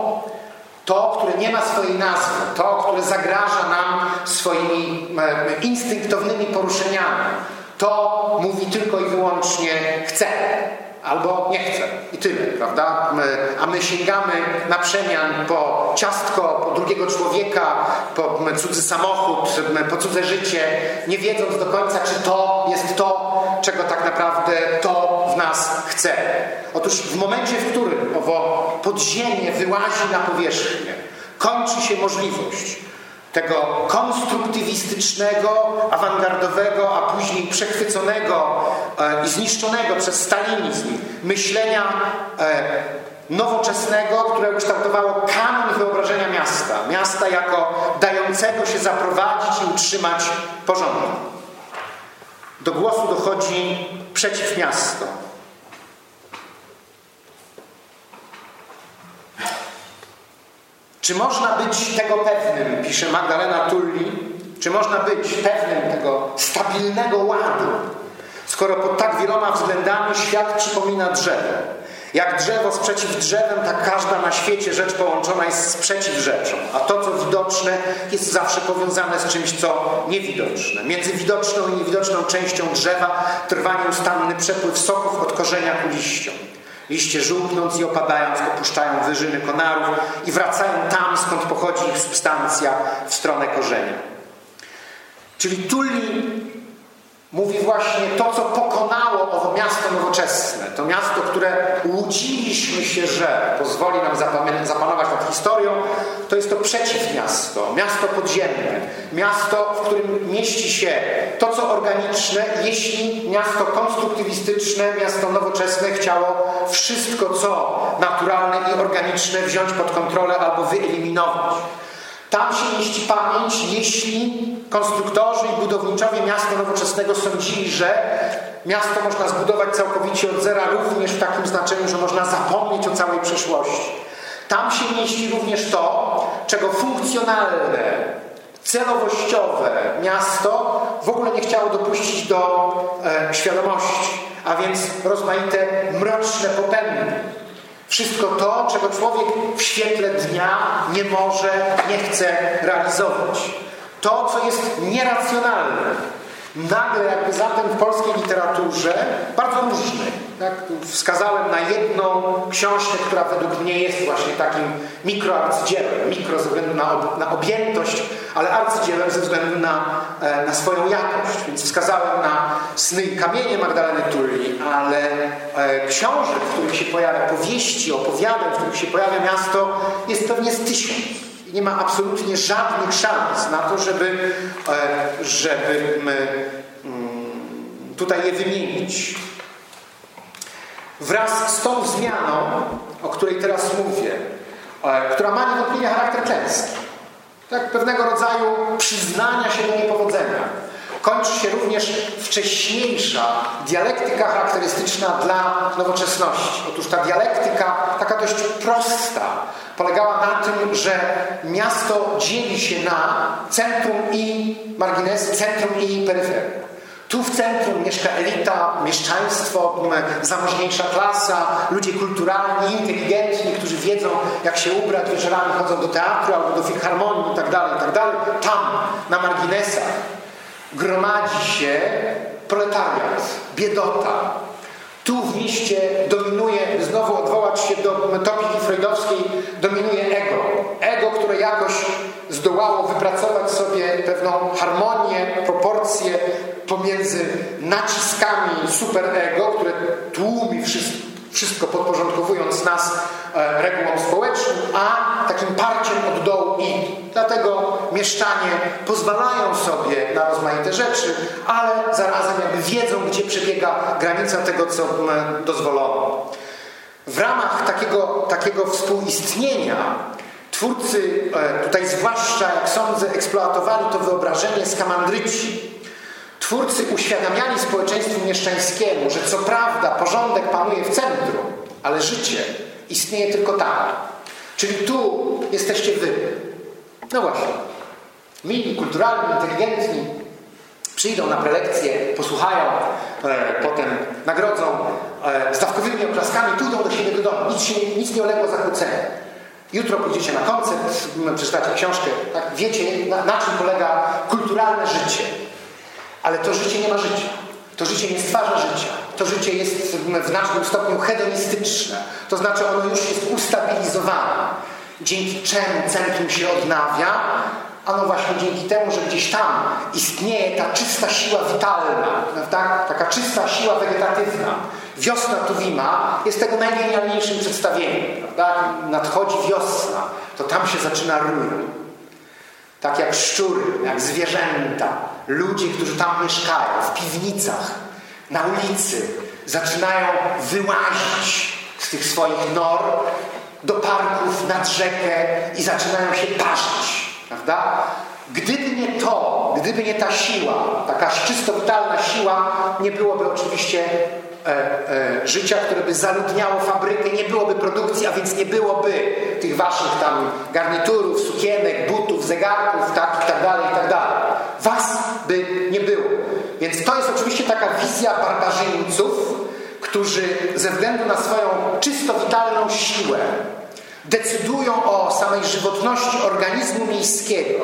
To, które nie ma swojej nazwy, to, które zagraża nam swoimi e, instynktownymi poruszeniami, to mówi tylko i wyłącznie chcę albo nie chcę. I tyle, prawda? A my sięgamy na przemian po ciastko, po drugiego człowieka, po cudzy samochód, po cudze życie, nie wiedząc do końca, czy to jest to, czego tak naprawdę to w nas chce. Otóż w momencie, w którym owo podziemie wyłazi na powierzchnię, kończy się możliwość tego konstruktywistycznego, awangardowego, a później przechwyconego e, i zniszczonego przez stalinizm myślenia e, nowoczesnego, które ukształtowało kanon wyobrażenia miasta. Miasta jako dającego się zaprowadzić i utrzymać porządek. Do głosu dochodzi przeciw miasto. Czy można być tego pewnym, pisze Magdalena Tulli, czy można być pewnym tego stabilnego ładu, skoro pod tak wieloma względami świat przypomina drzewo? Jak drzewo sprzeciw drzewem, tak każda na świecie rzecz połączona jest sprzeciw rzeczą. A to, co widoczne, jest zawsze powiązane z czymś, co niewidoczne. Między widoczną i niewidoczną częścią drzewa trwa nieustanny przepływ soków od korzenia ku liściom. Liście żółknąc i opadając opuszczają wyżyny konarów i wracają tam, skąd pochodzi ich substancja, w stronę korzenia. Czyli Tulli mówi właśnie to, co pokonało owo miasto nowoczesne. To miasto, które łudziliśmy się, że pozwoli nam zapanować nad historią, to jest to przeciwmiasto, miasto podziemne, miasto, w którym mieści się to, co organiczne, jeśli miasto konstruktywistyczne, miasto nowoczesne chciało wszystko, co naturalne i organiczne wziąć pod kontrolę albo wyeliminować. Tam się mieści pamięć, jeśli konstruktorzy i budowniczowie miasta nowoczesnego sądzili, że miasto można zbudować całkowicie od zera, również w takim znaczeniu, że można zapomnieć o całej przeszłości. Tam się mieści również to, czego funkcjonalne, celowościowe miasto w ogóle nie chciało dopuścić do e, świadomości, a więc rozmaite mroczne popędy wszystko to, czego człowiek w świetle dnia nie może, nie chce realizować. To, co jest nieracjonalne. Nagle jakby zatem w polskiej literaturze, bardzo różnej, tak, wskazałem na jedną książkę, która według mnie jest właśnie takim mikroarcydziełem. Mikro ze względu na, ob, na objętość, ale arcydziełem ze względu na, e, na swoją jakość. Więc wskazałem na Sny i kamienie Magdaleny Tulli, ale e, książek, w których się pojawia, powieści, opowiadań, w których się pojawia miasto, jest pewnie z tysiąc. Nie ma absolutnie żadnych szans na to, żeby, e, żeby tutaj je wymienić. Wraz z tą zmianą, o której teraz mówię, e, która ma niewątpliwie charakter klęski, tak, pewnego rodzaju przyznania się do niepowodzenia, kończy się również wcześniejsza dialektyka charakterystyczna dla nowoczesności. Otóż ta dialektyka, taka dość prosta, polegała na tym, że miasto dzieli się na centrum i marginesy, centrum i peryferię. Tu w centrum mieszka elita, mieszczaństwo, zamożniejsza klasa, ludzie kulturalni, inteligentni, którzy wiedzą, jak się ubrać, wieczorami chodzą do teatru albo do filharmonii itd., tak itd. Tak Tam, na marginesach, gromadzi się proletariat, biedota. Tu w mieście dominuje, znowu odwołać się do topiki freudowskiej, dominuje ego. Ego, które jakoś zdołało wypracować sobie pewną harmonię, proporcje pomiędzy naciskami superego, które tłumi wszystko, wszystko podporządkowując nas e, regułom społecznym, a takim parciem od dołu i dlatego mieszczanie pozwalają sobie na rozmaite rzeczy, ale zarazem jakby wiedzą, gdzie przebiega granica tego, co dozwolono. W ramach takiego, takiego współistnienia twórcy e, tutaj zwłaszcza, jak sądzę, eksploatowali to wyobrażenie skamandryci, Twórcy uświadamiali społeczeństwu mieszczańskiemu, że co prawda porządek panuje w centrum, ale życie istnieje tylko tam. Czyli tu jesteście wy. No właśnie. Mili, kulturalni, inteligentni przyjdą na prelekcje, posłuchają, e, potem nagrodzą e, stawkowymi oklaskami, pójdą do siebie do domu. Nic, się, nic nie uległo zakłóceniu. Jutro pójdziecie na koncert, przeczytacie książkę, tak? wiecie na, na czym polega kulturalne życie. Ale to życie nie ma życia. To życie nie stwarza życia. To życie jest w znacznym stopniu hedonistyczne. To znaczy ono już jest ustabilizowane. Dzięki czemu centrum się odnawia? Ano właśnie dzięki temu, że gdzieś tam istnieje ta czysta siła witalna, prawda? taka czysta siła wegetatywna. Wiosna Tuwima jest tego najgenialniejszym przedstawieniem. Prawda? Nadchodzi wiosna, to tam się zaczyna rój. Tak jak szczury, jak zwierzęta, ludzie, którzy tam mieszkają, w piwnicach, na ulicy, zaczynają wyłazić z tych swoich nor do parków, nad rzekę i zaczynają się parzyć. Prawda? Gdyby nie to, gdyby nie ta siła, taka czysto witalna siła, nie byłoby oczywiście e, e, życia, które by zaludniało fabrykę, nie byłoby produkcji, a więc nie byłoby tych waszych tam garniturów, sukienek, butów, zegarków, tak i tak dalej, i tak dalej. Was by nie było. Więc to jest oczywiście taka wizja barbarzyńców, którzy ze względu na swoją czysto witalną siłę decydują o samej żywotności organizmu miejskiego,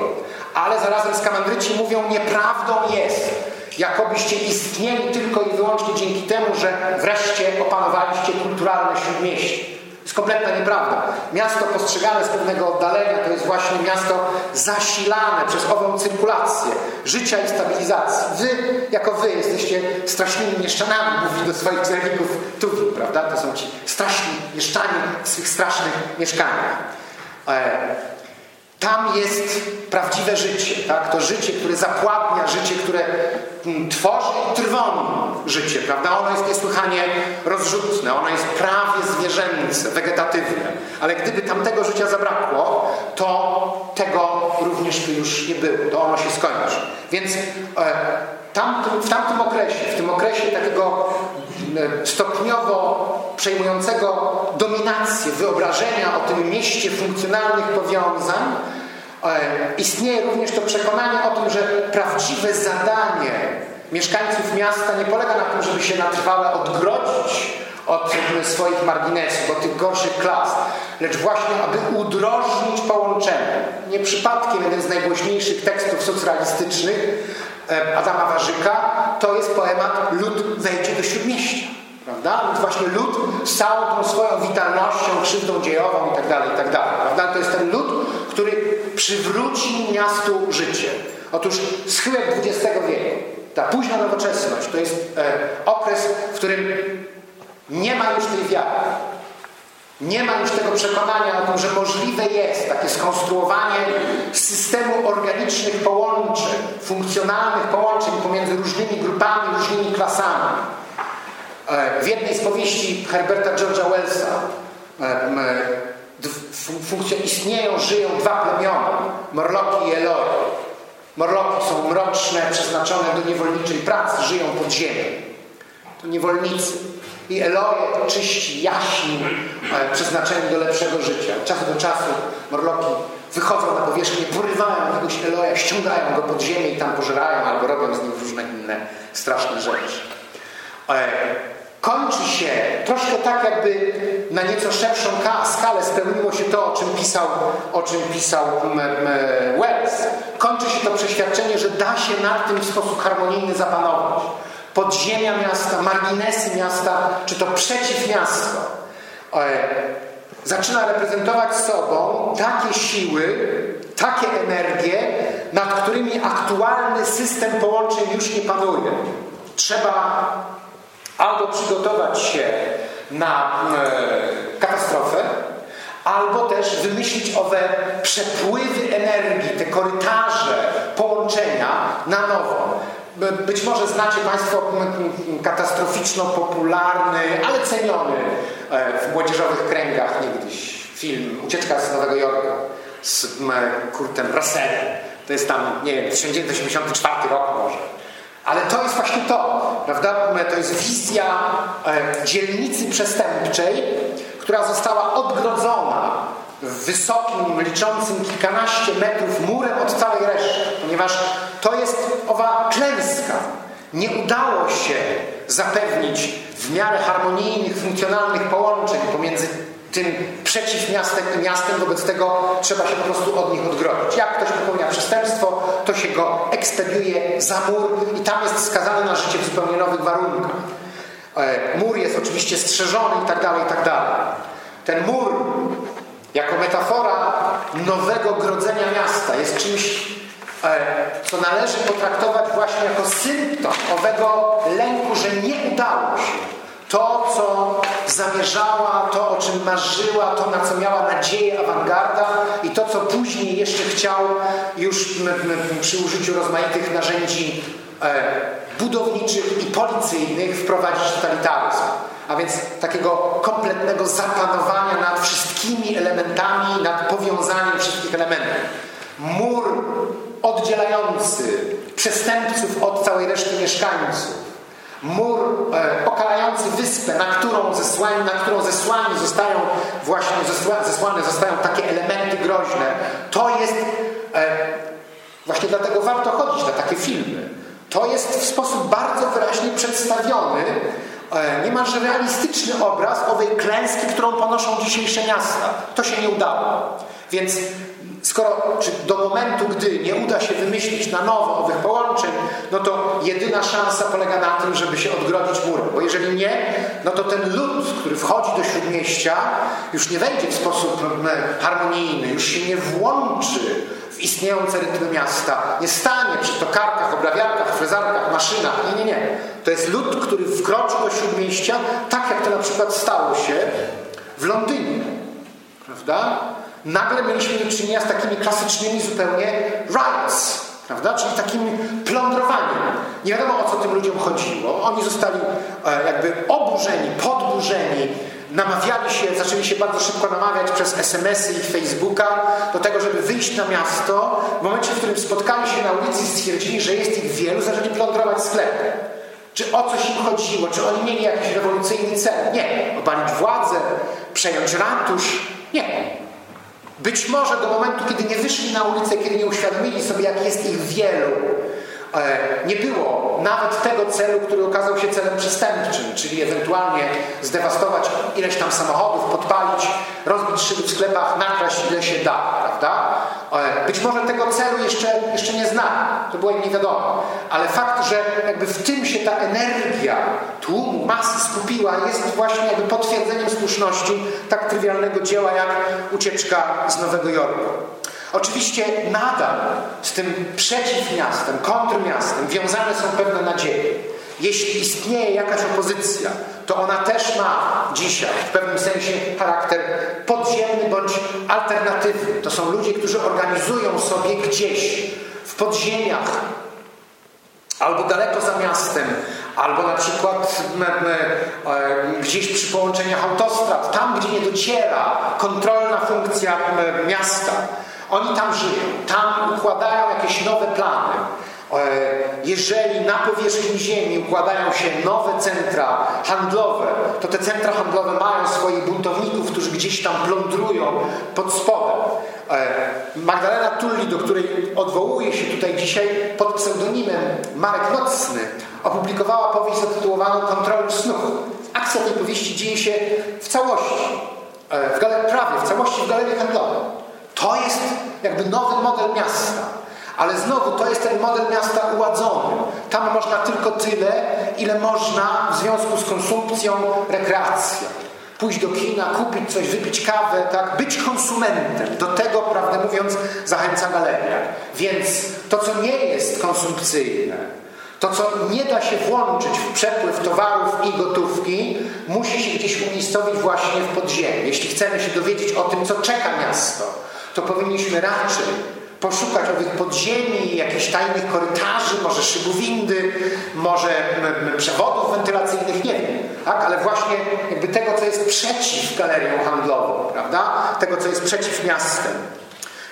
ale zarazem skamandryci mówią, nieprawdą jest, jakobyście istnieli tylko i wyłącznie dzięki temu, że wreszcie opanowaliście kulturalne śródmieście jest kompletna nieprawda. Miasto postrzegane z pewnego oddalenia to jest właśnie miasto zasilane przez ową cyrkulację życia i stabilizacji. Wy, jako wy, jesteście strasznymi mieszczanami, mówi do swoich celników Tuwim, prawda? To są ci straszni mieszczani w swych strasznych mieszkaniach. Tam jest prawdziwe życie, tak? to życie, które zapładnia, życie, które mm, tworzy i trwoni życie, prawda? Ono jest niesłychanie rozrzutne, ono jest prawie zwierzęce, wegetatywne, ale gdyby tamtego życia zabrakło, to tego również tu już nie było, to ono się skończy. Więc e, tam, w tamtym okresie, w tym okresie takiego stopniowo przejmującego dominację wyobrażenia o tym mieście funkcjonalnych powiązań, e, istnieje również to przekonanie o tym, że prawdziwe zadanie mieszkańców miasta nie polega na tym, żeby się na trwałe odgrodzić od swoich marginesów, od tych gorszych klas, lecz właśnie, aby udrożnić połączenie. Nie przypadkiem jeden z najgłośniejszych tekstów socjalistycznych Adama Warzyka to jest poemat Lud wejdzie do śródmieścia. Prawda? Właśnie lud z całą tą swoją witalnością, krzywdą dziejową itd., tak itd. Tak prawda? To jest ten lud, który przywróci miastu życie. Otóż schyłek XX wieku, ta późna nowoczesność, to jest e, okres, w którym nie ma już tej wiary. Nie ma już tego przekonania o tym, że możliwe jest takie skonstruowanie systemu organicznych połączeń, funkcjonalnych połączeń pomiędzy różnymi grupami, różnymi klasami. E, w jednej z powieści Herberta George'a Wellsa e, istnieją, żyją dwa plemiona, Morloki i Eloy. Morloki są mroczne, przeznaczone do niewolniczej pracy, żyją pod ziemią. To niewolnicy. I Eloje czyści, jaśni, e, przeznaczeni do lepszego życia. Od czasu do czasu Morloki wychodzą na powierzchnię, porywają jakiegoś Eloja, ściągają go pod ziemię i tam pożerają albo robią z nim różne inne straszne rzeczy kończy się troszkę tak, jakby na nieco szerszą skalę spełniło się to, o czym pisał, o czym pisał Wells. Kończy się to przeświadczenie, że da się nad tym w sposób harmonijny zapanować. Podziemia miasta, marginesy miasta, czy to przeciw miasto. E, zaczyna reprezentować sobą takie siły, takie energie, nad którymi aktualny system połączeń już nie panuje. Trzeba albo przygotować się na e, katastrofę, albo też wymyślić owe przepływy energii, te korytarze połączenia na nowo. Być może znacie Państwo katastroficzno-popularny, ale ceniony e, w młodzieżowych kręgach niegdyś film Ucieczka z Nowego Jorku z Kurtem Russellem. To jest tam, nie wiem, 1984 rok może. Ale to jest właśnie to, prawda? To jest wizja e, dzielnicy przestępczej, która została odgrodzona wysokim, liczącym kilkanaście metrów murem od całej reszty, ponieważ to jest owa klęska. Nie udało się zapewnić w miarę harmonijnych, funkcjonalnych połączeń pomiędzy tym przeciw miastem i miastem, wobec tego trzeba się po prostu od nich odgrodzić. Jak ktoś popełnia przestępstwo, to się go ekspediuje za mur i tam jest skazany na życie w zupełnie nowych warunkach. E, mur jest oczywiście strzeżony i tak dalej, i tak dalej. Ten mur jako metafora nowego grodzenia miasta jest czymś, co należy potraktować właśnie jako symptom owego lęku, że nie udało się to, co zamierzała, to, o czym marzyła, to, na co miała nadzieję awangarda i to, co później jeszcze chciał już przy użyciu rozmaitych narzędzi e, budowniczych i policyjnych wprowadzić totalitaryzm. A więc takiego kompletnego zapanowania nad wszystkimi elementami, nad powiązaniem wszystkich elementów. Mur oddzielający przestępców od całej reszty mieszkańców mur e, okalający wyspę, na którą, zesłani, na którą zesłani zostają właśnie zesła, zesłane zostają takie elementy groźne, to jest e, właśnie dlatego warto chodzić na takie filmy. To jest w sposób bardzo wyraźnie przedstawiony e, niemalże realistyczny obraz owej klęski, którą ponoszą dzisiejsze miasta. To się nie udało. Więc Skoro czy do momentu, gdy nie uda się wymyślić na nowo owych połączeń, no to jedyna szansa polega na tym, żeby się odgrodzić murem. Bo jeżeli nie, no to ten lud, który wchodzi do śródmieścia, już nie wejdzie w sposób harmonijny, już się nie włączy w istniejące rytmy miasta, nie stanie przy tokarkach, obrawiarkach, frezarkach, maszynach. Nie, nie, nie. To jest lud, który wkroczył do śródmieścia, tak jak to na przykład stało się w Londynie. Prawda? Nagle mieliśmy do czynienia z takimi klasycznymi zupełnie riots, prawda? czyli takim plądrowaniem. Nie wiadomo o co tym ludziom chodziło. Oni zostali e, jakby oburzeni, podburzeni, namawiali się, zaczęli się bardzo szybko namawiać przez SMS-y i Facebooka do tego, żeby wyjść na miasto. W momencie, w którym spotkali się na ulicy i stwierdzili, że jest ich wielu, zaczęli plądrować sklepy. Czy o coś im chodziło? Czy oni mieli jakiś rewolucyjny cel? Nie. Obalić władzę, przejąć ratusz? Nie. Być może do momentu, kiedy nie wyszli na ulicę, kiedy nie uświadomili sobie, jak jest ich wielu, nie było nawet tego celu, który okazał się celem przestępczym, czyli ewentualnie zdewastować ileś tam samochodów, podpalić, rozbić szyby w sklepach, nakraść ile się da, prawda? E, być może tego celu jeszcze, jeszcze nie znali, to było im nie wiadomo, ale fakt, że jakby w tym się ta energia tłumu, masy skupiła, jest właśnie jakby potwierdzeniem słuszności tak trywialnego dzieła jak ucieczka z Nowego Jorku. Oczywiście nadal z tym przeciwmiastem, kontrmiastem wiązane są pewne nadzieje. Jeśli istnieje jakaś opozycja, to ona też ma dzisiaj w pewnym sensie charakter podziemny bądź alternatywny. To są ludzie, którzy organizują sobie gdzieś w podziemiach albo daleko za miastem, albo na przykład e, gdzieś przy połączeniach autostrad, tam gdzie nie dociera kontrolna funkcja miasta. Oni tam żyją, tam układają jakieś nowe plany. E, jeżeli na powierzchni Ziemi układają się nowe centra handlowe, to te centra handlowe mają swoich buntowników, którzy gdzieś tam plądrują pod spodem. E, Magdalena Tulli, do której odwołuje się tutaj dzisiaj pod pseudonimem Marek Nocny, opublikowała powieść zatytułowaną Kontrolę snów. Akcja tej powieści dzieje się w całości, e, w prawie w całości w galerii handlowej. To jest jakby nowy model miasta. Ale znowu to jest ten model miasta uładzony. Tam można tylko tyle, ile można w związku z konsumpcją, rekreacja. Pójść do kina, kupić coś, wypić kawę, tak? być konsumentem. Do tego, prawdę mówiąc, zachęca galeria. Więc to, co nie jest konsumpcyjne, to, co nie da się włączyć w przepływ towarów i gotówki, musi się gdzieś umiejscowić właśnie w podziemiu. Jeśli chcemy się dowiedzieć o tym, co czeka miasto, to powinniśmy raczej poszukać owych podziemi, jakichś tajnych korytarzy, może szybu windy, może przewodów wentylacyjnych, nie wiem. Tak? Ale właśnie jakby tego, co jest przeciw galerią handlową, prawda? Tego, co jest przeciw miastem.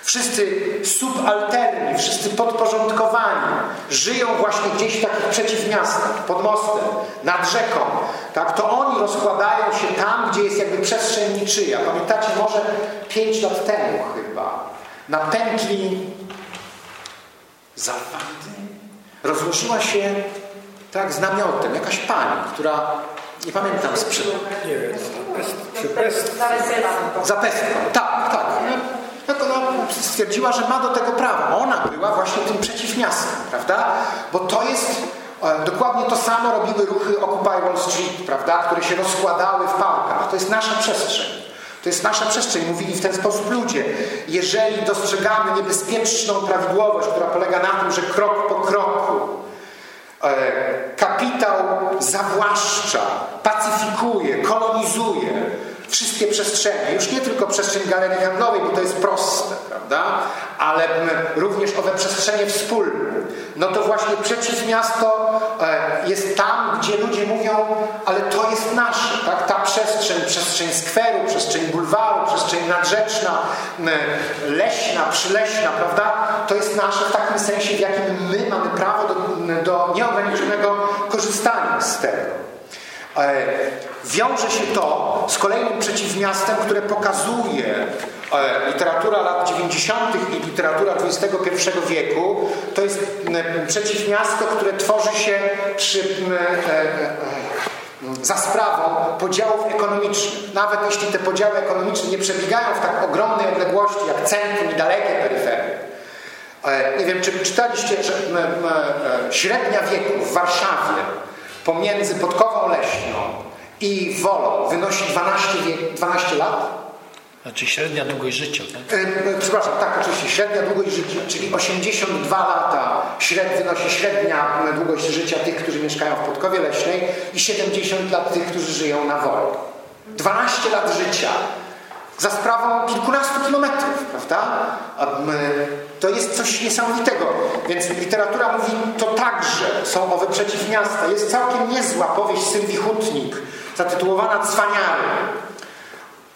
Wszyscy subalterni, wszyscy podporządkowani żyją właśnie gdzieś w takich przeciw miastach, pod mostem, nad rzeką. Tak? To oni rozkładają się tam, gdzie jest jakby przestrzeń niczyja. Pamiętacie, może pięć lat temu chyba na pętli Zawady rozłożyła się tak z namiotem jakaś pani, która Nie pamiętam sprzed. Nie, przy pest. Za pestką. Tak, tak. No to ona stwierdziła, że ma do tego prawo. Ona była właśnie tym przeciwmiastem, prawda? Bo to jest e, dokładnie to samo robiły ruchy Occupy Wall Street, prawda? Które się rozkładały w parkach. To jest nasza przestrzeń. To jest nasza przestrzeń. Mówili w ten sposób ludzie. Jeżeli dostrzegamy niebezpieczną prawidłowość, która polega na tym, że krok po kroku e, kapitał zawłaszcza, pacyfikuje, kolonizuje wszystkie przestrzenie. Już nie tylko przestrzeń galerii handlowej, bo to jest proste, prawda? Ale również owe przestrzenie wspólne. No to właśnie przeciwmiasto e, jest tam, gdzie ludzie mówią, ale to jest nasze, tak? Ta przestrzeń, przestrzeń skweru, przestrzeń bulwaru, przestrzeń nadrzeczna, leśna, przyleśna, prawda? To jest nasze w takim sensie, w jakim my mamy prawo do, do nieograniczonego korzystania z tego. E, wiąże się to z kolejnym przeciwmiastem, które pokazuje e, literatura lat 90. i literatura XXI wieku. To jest przeciwmiasto, które tworzy się przy, e, za sprawą podziałów ekonomicznych. Nawet jeśli te podziały ekonomiczne nie przebiegają w tak ogromnej odległości jak centrum i dalekie peryferie. Nie wiem, czy czytaliście, że średnia wieku w Warszawie pomiędzy Podkową Leśną i Wolą wynosi 12, 12 lat? Znaczy średnia długość życia, tak? Yy, przepraszam, tak, oczywiście, średnia długość życia, czyli 82 lata śred, wynosi średnia długość życia tych, którzy mieszkają w Podkowie Leśnej i 70 lat tych, którzy żyją na Wolu. 12 lat życia za sprawą kilkunastu kilometrów, prawda? To jest coś niesamowitego. Więc literatura mówi, to także są owe przeciwmiasta. Jest całkiem niezła powieść Sylwii Hutnik, zatytułowana Cwaniary,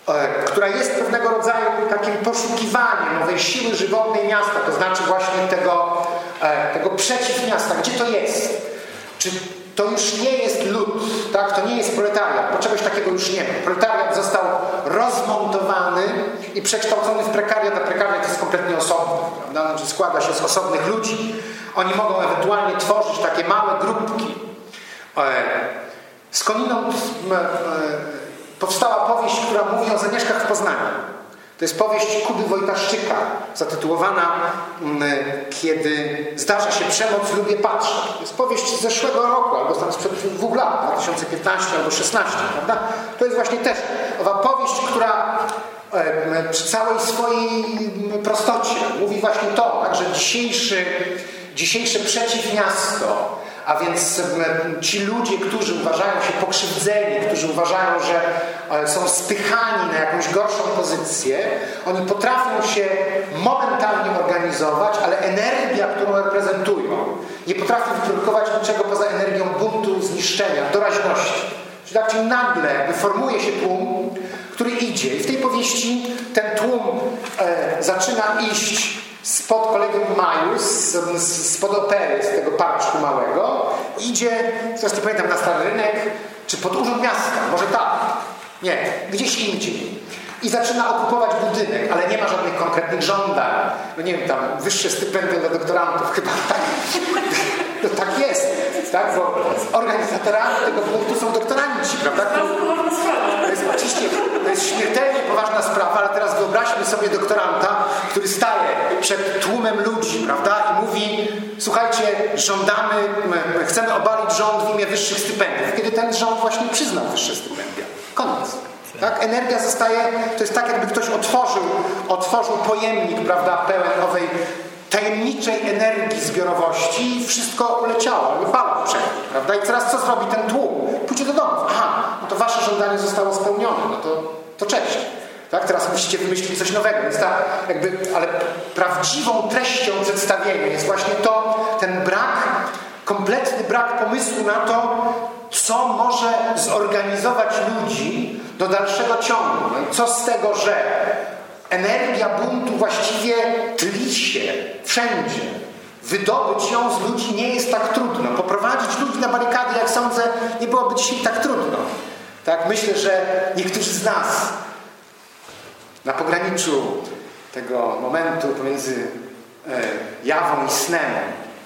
e, która jest pewnego rodzaju takim poszukiwaniem nowej siły żywotnej miasta, to znaczy właśnie tego, e, tego przeciwmiasta. Gdzie to jest? Czy to już nie jest lud, tak? to nie jest proletariat, bo czegoś takiego już nie ma. I przekształcony w prekariat, a prekariat jest kompletnie osobny, prawda? Znaczy składa się z osobnych ludzi. Oni mogą ewentualnie tworzyć takie małe grupki. E, skądinąd e, powstała powieść, która mówi o zamieszkach w Poznaniu. To jest powieść Kuby Wojtaszczyka, zatytułowana mm, Kiedy zdarza się przemoc, lubię patrzeć. To jest powieść z zeszłego roku, albo tam sprzed dwóch lat, 2015 albo 2016, prawda? To jest właśnie też owa powieść, która e, przy całej swojej prostocie mówi właśnie to, że dzisiejszy, dzisiejsze przeciwmiasto a więc ci ludzie, którzy uważają się pokrzywdzeni, którzy uważają, że e, są spychani na jakąś gorszą pozycję, oni potrafią się momentalnie organizować, ale energia, którą reprezentują, nie potrafi wyprodukować niczego poza energią buntu, zniszczenia, doraźności. Czyli tak nagle formuje się tłum, który idzie. I w tej powieści ten tłum e, zaczyna iść spod kolegium Majus, spod opery, z tego parczku małego, idzie, teraz nie pamiętam, na Stary Rynek, czy pod Urząd Miasta, może tak, nie, gdzieś indziej. I zaczyna okupować budynek, ale nie ma żadnych konkretnych żądań. No nie wiem, tam wyższe stypendium dla doktorantów, chyba tak. No tak jest, tak? Bo organizatorami tego punktu są doktoranci, prawda? To jest oczywiście to jest śmiertelnie poważna sprawa, ale teraz wyobraźmy sobie doktoranta, który staje przed tłumem ludzi, prawda? I mówi, słuchajcie, żądamy, chcemy obalić rząd w imię wyższych stypendiów. Kiedy ten rząd właśnie przyznał wyższe stypendia. Koniec. Tak? Energia zostaje, to jest tak jakby ktoś otworzył, otworzył pojemnik, prawda, pełen owej tajemniczej energii zbiorowości wszystko uleciało, jakby balon prawda? I teraz co zrobi ten tłum? Pójdzie do domu. Aha, no to wasze żądanie zostało spełnione, no to, to cześć. Tak? Teraz musicie wymyślić coś nowego. Więc ta, jakby, ale prawdziwą treścią przedstawienia jest właśnie to, ten brak, kompletny brak pomysłu na to, co może zorganizować ludzi do dalszego ciągu. No co z tego, że energia buntu właściwie tli się wszędzie. Wydobyć ją z ludzi nie jest tak trudno. Poprowadzić ludzi na barykady, jak sądzę, nie byłoby dzisiaj tak trudno. Tak, myślę, że niektórzy z nas na pograniczu tego momentu pomiędzy e, jawą i snem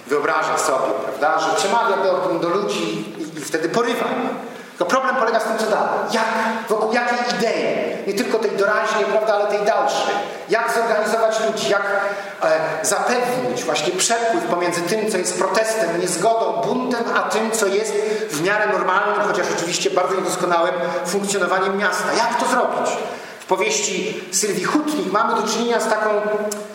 wyobraża sobie, prawda, że przemawia do, do ludzi i, i wtedy porywa. Tylko problem polega z tym, co dalej. Jak, wokół jakiej idei, nie tylko tej doraźnej, prawda, ale tej dalszej. Jak zorganizować ludzi, jak e, zapewnić właśnie przepływ pomiędzy tym, co jest protestem, niezgodą, buntem, a tym, co jest w miarę normalnym, chociaż oczywiście bardzo niedoskonałym funkcjonowaniem miasta. Jak to zrobić? W powieści Sylwii Hutnik mamy do czynienia z, taką,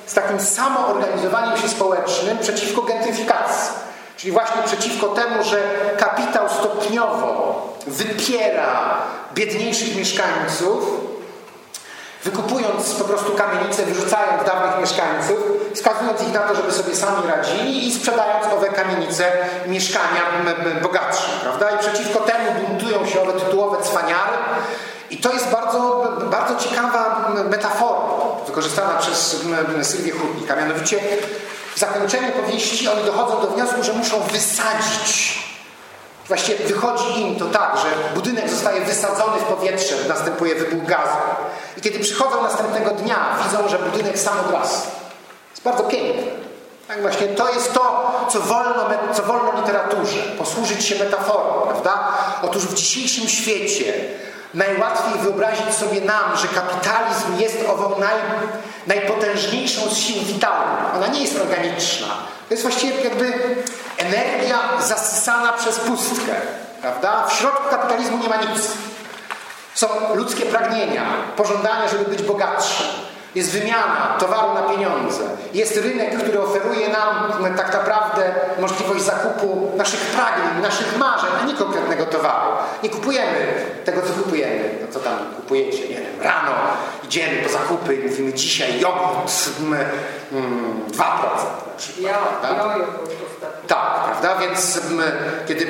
z takim samoorganizowaniem się społecznym przeciwko gentryfikacji. Czyli właśnie przeciwko temu, że kapitał stopniowo wypiera biedniejszych mieszkańców, wykupując po prostu kamienice, wyrzucając dawnych mieszkańców, wskazując ich na to, żeby sobie sami radzili i sprzedając owe kamienice mieszkania bogatszym, prawda? I przeciwko temu buntują się owe tytułowe cwaniary, i to jest bardzo, bardzo ciekawa metafora wykorzystana przez Sylwię Hutnik, a mianowicie w zakończeniu powieści oni dochodzą do wniosku, że muszą wysadzić. Właściwie wychodzi im to tak, że budynek zostaje wysadzony w powietrze, następuje wybuch gazu. I kiedy przychodzą następnego dnia, widzą, że budynek sam odrasł. Jest bardzo piękne. Tak właśnie to jest to, co wolno, co wolno literaturze. Posłużyć się metaforą, prawda? Otóż w dzisiejszym świecie Najłatwiej wyobrazić sobie nam, że kapitalizm jest ową naj, najpotężniejszą z sił witalnych. Ona nie jest organiczna. To jest właściwie jakby energia zasysana przez pustkę. Prawda? W środku kapitalizmu nie ma nic. Są ludzkie pragnienia, pożądania, żeby być bogatszym jest wymiana towaru na pieniądze. Jest rynek, który oferuje nam tak naprawdę możliwość zakupu naszych pragnień, naszych marzeń, a nie konkretnego towaru. Nie kupujemy tego, co kupujemy. No co tam kupujecie? Nie wiem, rano idziemy po zakupy i mówimy dzisiaj jogurt mm, 2% na przykład. Ja, tak, prawda? Więc kiedy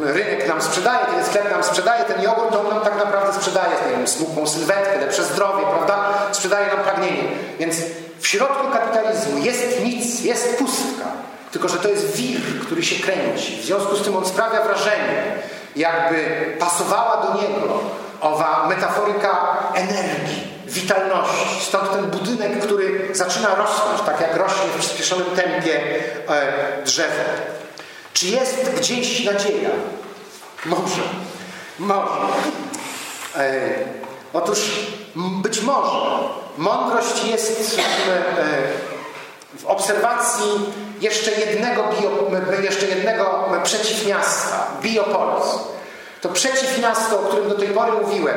rynek nam sprzedaje, kiedy sklep nam sprzedaje ten jogurt, to on nam tak naprawdę sprzedaje nie wiem, smukłą sylwetkę, lepsze zdrowie, prawda? Sprzedaje nam pragnienie. Więc w środku kapitalizmu jest nic, jest pustka. Tylko, że to jest wir, który się kręci. W związku z tym on sprawia wrażenie, jakby pasowała do niego owa metaforyka energii, witalności. Stąd ten budynek, który zaczyna rosnąć, tak jak rośnie w przyspieszonym tempie e, drzewo. Czy jest gdzieś nadzieja? Może. Może. E, otóż być może mądrość jest w, e, w obserwacji jeszcze jednego, bio, jeszcze jednego przeciwmiasta, biopolis. To przeciwmiasto, o którym do tej pory mówiłem,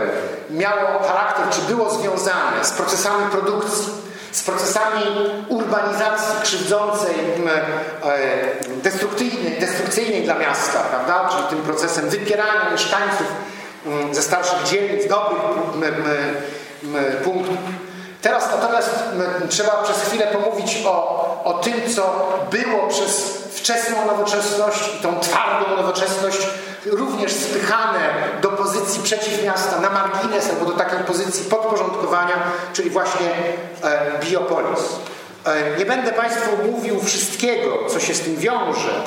miało charakter, czy było związane z procesami produkcji, z procesami urbanizacji krzywdzącej, e, destrukcyjnej, destrukcyjnej dla miasta, prawda? czyli tym procesem wypierania mieszkańców ze starszych dzielnic, dobrych punktów. Teraz natomiast trzeba przez chwilę pomówić o, o tym, co było przez wczesną nowoczesność i tą twardą nowoczesność również spychane do pozycji przeciw miasta, na margines albo do takiej pozycji podporządkowania, czyli właśnie e, biopolis. E, nie będę Państwu mówił wszystkiego, co się z tym wiąże,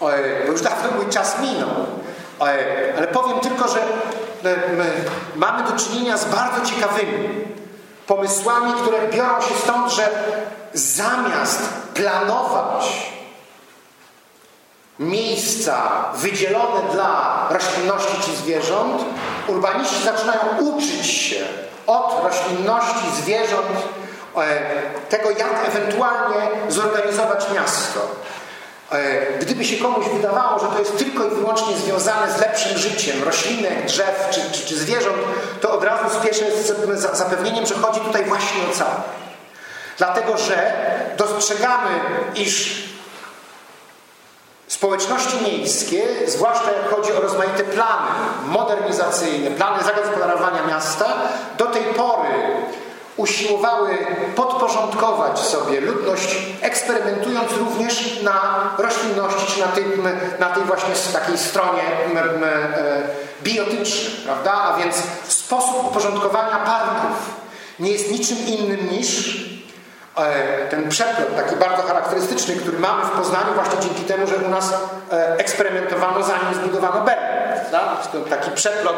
e, bo już dawno mój czas minął, ale powiem tylko, że mamy do czynienia z bardzo ciekawymi pomysłami, które biorą się stąd, że zamiast planować miejsca wydzielone dla roślinności czy zwierząt, urbaniści zaczynają uczyć się od roślinności, zwierząt, e, tego jak ewentualnie zorganizować miasto. E, gdyby się komuś wydawało, że to jest tylko i wyłącznie związane z lepszym życiem roślinek, drzew czy, czy, czy zwierząt, to od razu spieszę z zapewnieniem, że chodzi tutaj właśnie o całość. Dlatego, że dostrzegamy, iż społeczności miejskie, zwłaszcza jak chodzi o rozmaite plany modernizacyjne, plany zagospodarowania miasta, do tej pory usiłowały podporządkować sobie ludność, eksperymentując również na roślinności, czy na tej, na tej właśnie takiej stronie e, biotycznej, prawda? A więc sposób uporządkowania parków nie jest niczym innym niż e, ten przeplot taki bardzo charakterystyczny, który mamy w Poznaniu właśnie dzięki temu, że u nas e, eksperymentowano zanim zbudowano Berlin. Taki przeplot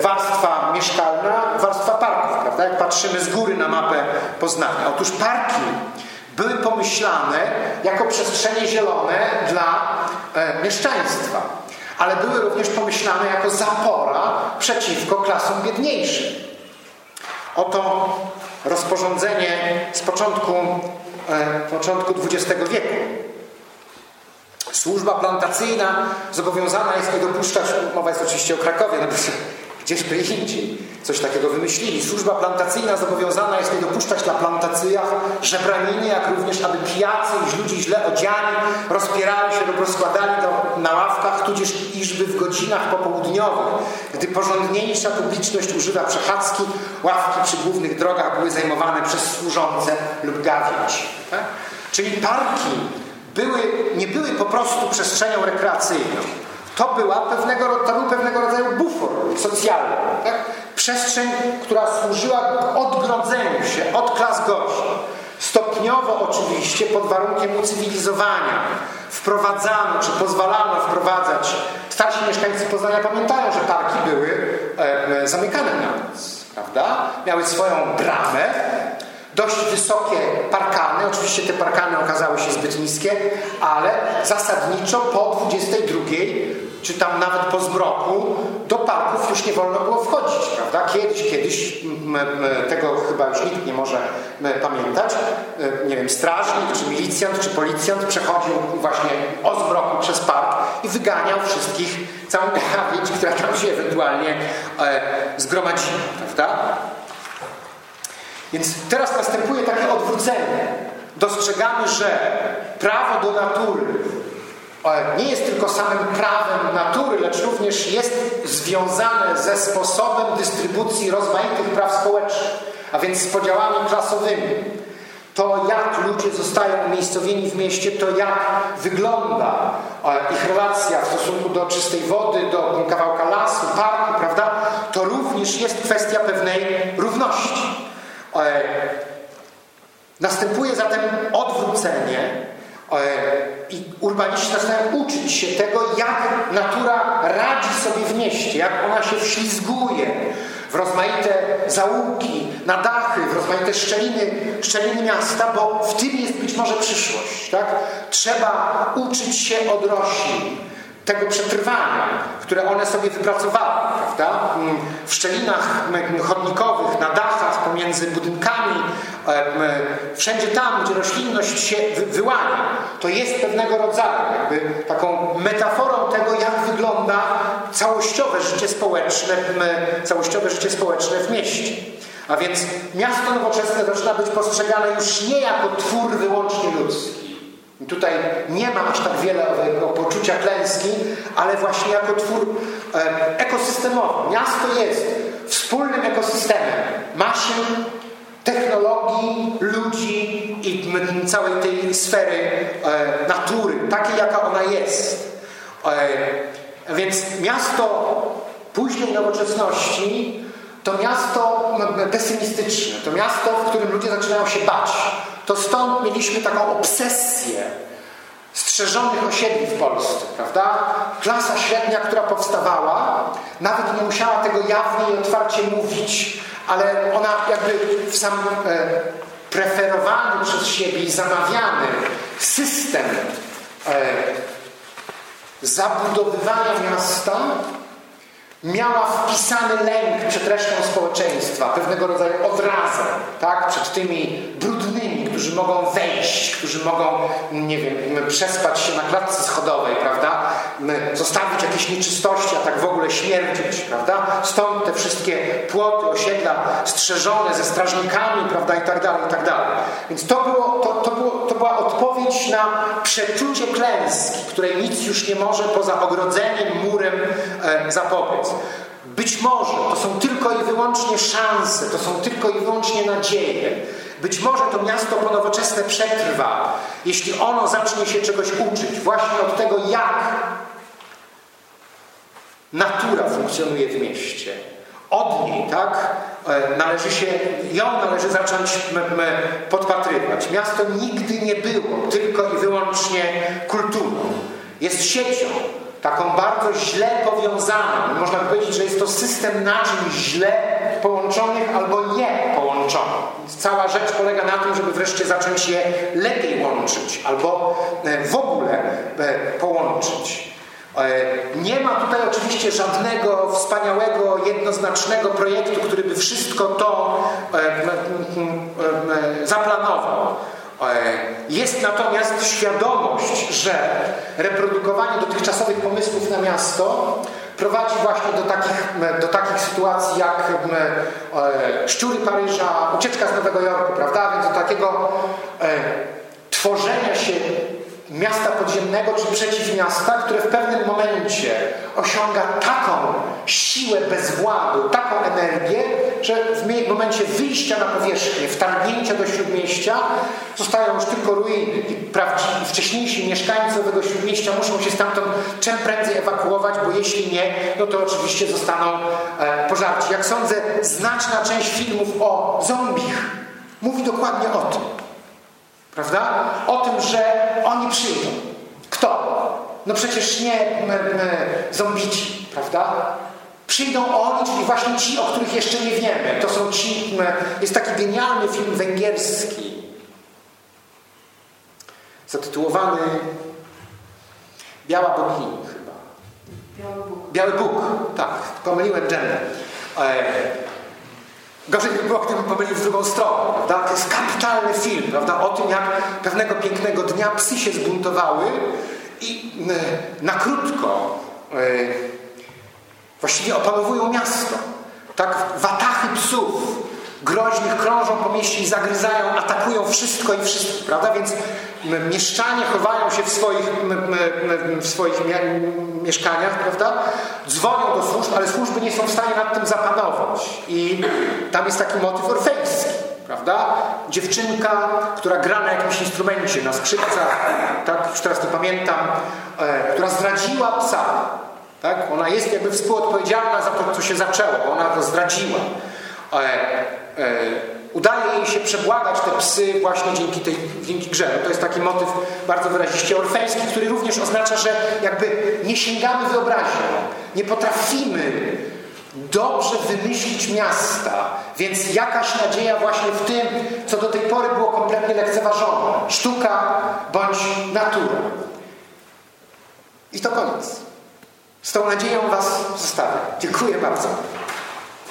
warstwa mieszkalna, warstwa parków, prawda? Jak patrzymy z góry na mapę Poznania. Otóż parki były pomyślane jako przestrzenie zielone dla e, mieszczaństwa. ale były również pomyślane jako zapora przeciwko klasom biedniejszym. Oto rozporządzenie z początku, e, początku XX wieku. Służba plantacyjna zobowiązana jest nie dopuszczać, mowa jest oczywiście o Krakowie, no gdzieżby indziej coś takiego wymyślili. Służba plantacyjna zobowiązana jest nie dopuszczać na plantacjach żebraniny, jak również, aby pijacy i ludzi źle odziani rozpierali się lub rozkładali na ławkach, tudzież iżby w godzinach popołudniowych, gdy porządniejsza publiczność używa przechadzki, ławki przy głównych drogach były zajmowane przez służące lub gawieć. Tak? Czyli parki były, nie były po prostu przestrzenią rekreacyjną. To, była pewnego, to był pewnego rodzaju bufor socjalny. Tak? Przestrzeń, która służyła odgrodzeniu się od klas gości. Stopniowo oczywiście pod warunkiem ucywilizowania wprowadzano, czy pozwalano wprowadzać. Starsi mieszkańcy Poznania pamiętają, że parki były e, zamykane na noc. Prawda? Miały swoją bramę, dość wysokie parkany. Oczywiście te parkany okazały się zbyt niskie, ale zasadniczo po 22 czy tam nawet po zmroku do parków już nie wolno było wchodzić, prawda? Kiedyś, kiedyś, tego chyba już nikt nie może pamiętać, e, nie wiem, strażnik, czy milicjant, czy policjant przechodził właśnie o zmroku przez park i wyganiał wszystkich, całą (laughs) gawieć, która tam się ewentualnie e, zgromadziła, prawda? Więc teraz następuje takie odwrócenie. Dostrzegamy, że prawo do natury nie jest tylko samym prawem natury, lecz również jest związane ze sposobem dystrybucji rozmaitych praw społecznych, a więc z podziałami klasowymi. To, jak ludzie zostają umiejscowieni w mieście, to jak wygląda ich relacja w stosunku do czystej wody, do kawałka lasu, parku, prawda? To również jest kwestia pewnej równości. Następuje zatem odwrócenie E, I urbaniści zaczynają uczyć się tego, jak natura radzi sobie w mieście, jak ona się wślizguje w rozmaite zaułki, na dachy, w rozmaite szczeliny, szczeliny miasta, bo w tym jest być może przyszłość. Tak? Trzeba uczyć się od roślin, tego przetrwania, które one sobie wypracowały, prawda? W szczelinach chodnikowych, na dachach, pomiędzy budynkami, wszędzie tam, gdzie roślinność się wyłania, to jest pewnego rodzaju jakby taką metaforą tego, jak wygląda całościowe życie społeczne, całościowe życie społeczne w mieście. A więc miasto nowoczesne zaczyna być postrzegane już nie jako twór wyłącznie ludzki, Tutaj nie ma aż tak wiele owego poczucia klęski, ale właśnie jako twór ekosystemowy. Miasto jest wspólnym ekosystemem maszyn, technologii, ludzi i całej tej sfery e, natury, takiej jaka ona jest. E, więc miasto późnej nowoczesności to miasto pesymistyczne, to miasto, w którym ludzie zaczynają się bać to stąd mieliśmy taką obsesję strzeżonych osiedli w Polsce, prawda? Klasa średnia, która powstawała, nawet nie musiała tego jawnie i otwarcie mówić, ale ona jakby w sam e, preferowany przez siebie i zamawiany system e, zabudowywania miasta miała wpisany lęk przed resztą społeczeństwa, pewnego rodzaju odrazę, tak? przed tymi brudnymi, którzy mogą wejść, którzy mogą, nie wiem, przespać się na klatce schodowej, prawda? Zostawić jakieś nieczystości, a tak w ogóle śmierdzić, prawda? Stąd te wszystkie płoty, osiedla strzeżone ze strażnikami, prawda? I tak dalej, i tak dalej. Więc to, było, to, to, było, to była odpowiedź na przeczucie klęski, której nic już nie może poza ogrodzeniem, murem e, zapobiec. Być może to są tylko i wyłącznie szanse, to są tylko i wyłącznie nadzieje. Być może to miasto ponowoczesne przetrwa, jeśli ono zacznie się czegoś uczyć, właśnie od tego, jak natura funkcjonuje w mieście. Od niej, tak, e, należy się, ją należy zacząć podpatrywać. Miasto nigdy nie było tylko i wyłącznie kulturą. Jest siecią, taką bardzo źle powiązaną. Można powiedzieć, że jest to system naczyń źle połączonych albo nie połączonych. Cała rzecz polega na tym, żeby wreszcie zacząć je lepiej łączyć albo e, w ogóle e, połączyć. Nie ma tutaj oczywiście żadnego wspaniałego, jednoznacznego projektu, który by wszystko to zaplanował. Jest natomiast świadomość, że reprodukowanie dotychczasowych pomysłów na miasto prowadzi właśnie do takich, do takich sytuacji jak Szczury Paryża, ucieczka z Nowego Jorku, prawda? Więc do takiego tworzenia się miasta podziemnego czy przeciwmiasta, które w pewnym momencie osiąga taką siłę bezwładu, taką energię, że w momencie wyjścia na powierzchnię, wtargnięcia do śródmieścia zostają już tylko ruiny i prawdziwi, wcześniejsi mieszkańcy owego śródmieścia muszą się stamtąd czym prędzej ewakuować, bo jeśli nie, no to oczywiście zostaną e, pożarci. Jak sądzę, znaczna część filmów o zombich mówi dokładnie o tym. Prawda? O tym, że oni przyjdą. Kto? No przecież nie m, m, zombici, prawda? Przyjdą oni, czyli właśnie ci, o których jeszcze nie wiemy. To są ci. M, jest taki genialny film węgierski zatytułowany Biała bogini chyba. Biały Bóg. Biały Bóg, tak. Pomyliłem gender. E, Gorzej by było, gdybym pomylił w drugą stronę, prawda? To jest kapitalny film, prawda? O tym, jak pewnego pięknego dnia psy się zbuntowały i na krótko yy, właściwie opanowują miasto. Tak, watachy psów groźnych krążą po mieście i zagryzają, atakują wszystko i wszystkich, prawda? Więc mieszczanie chowają się w swoich, w swoich mieszkaniach, prawda? Dzwonią do służb, ale służby nie są w stanie nad tym zapanować. I tam jest taki motyw orfejski, prawda? Dziewczynka, która gra na jakimś instrumencie, na skrzypcach, tak? Już teraz nie pamiętam, e, która zdradziła psa, tak? Ona jest jakby współodpowiedzialna za to, co się zaczęło, bo ona to zdradziła. E, Udaje jej się przebłagać te psy właśnie dzięki, tej, dzięki grze. No to jest taki motyw bardzo wyraziście orfeński, który również oznacza, że jakby nie sięgamy wyobraźnią, nie potrafimy dobrze wymyślić miasta, więc jakaś nadzieja właśnie w tym, co do tej pory było kompletnie lekceważone. Sztuka bądź natura. I to koniec. Z tą nadzieją Was zostawię. Dziękuję bardzo.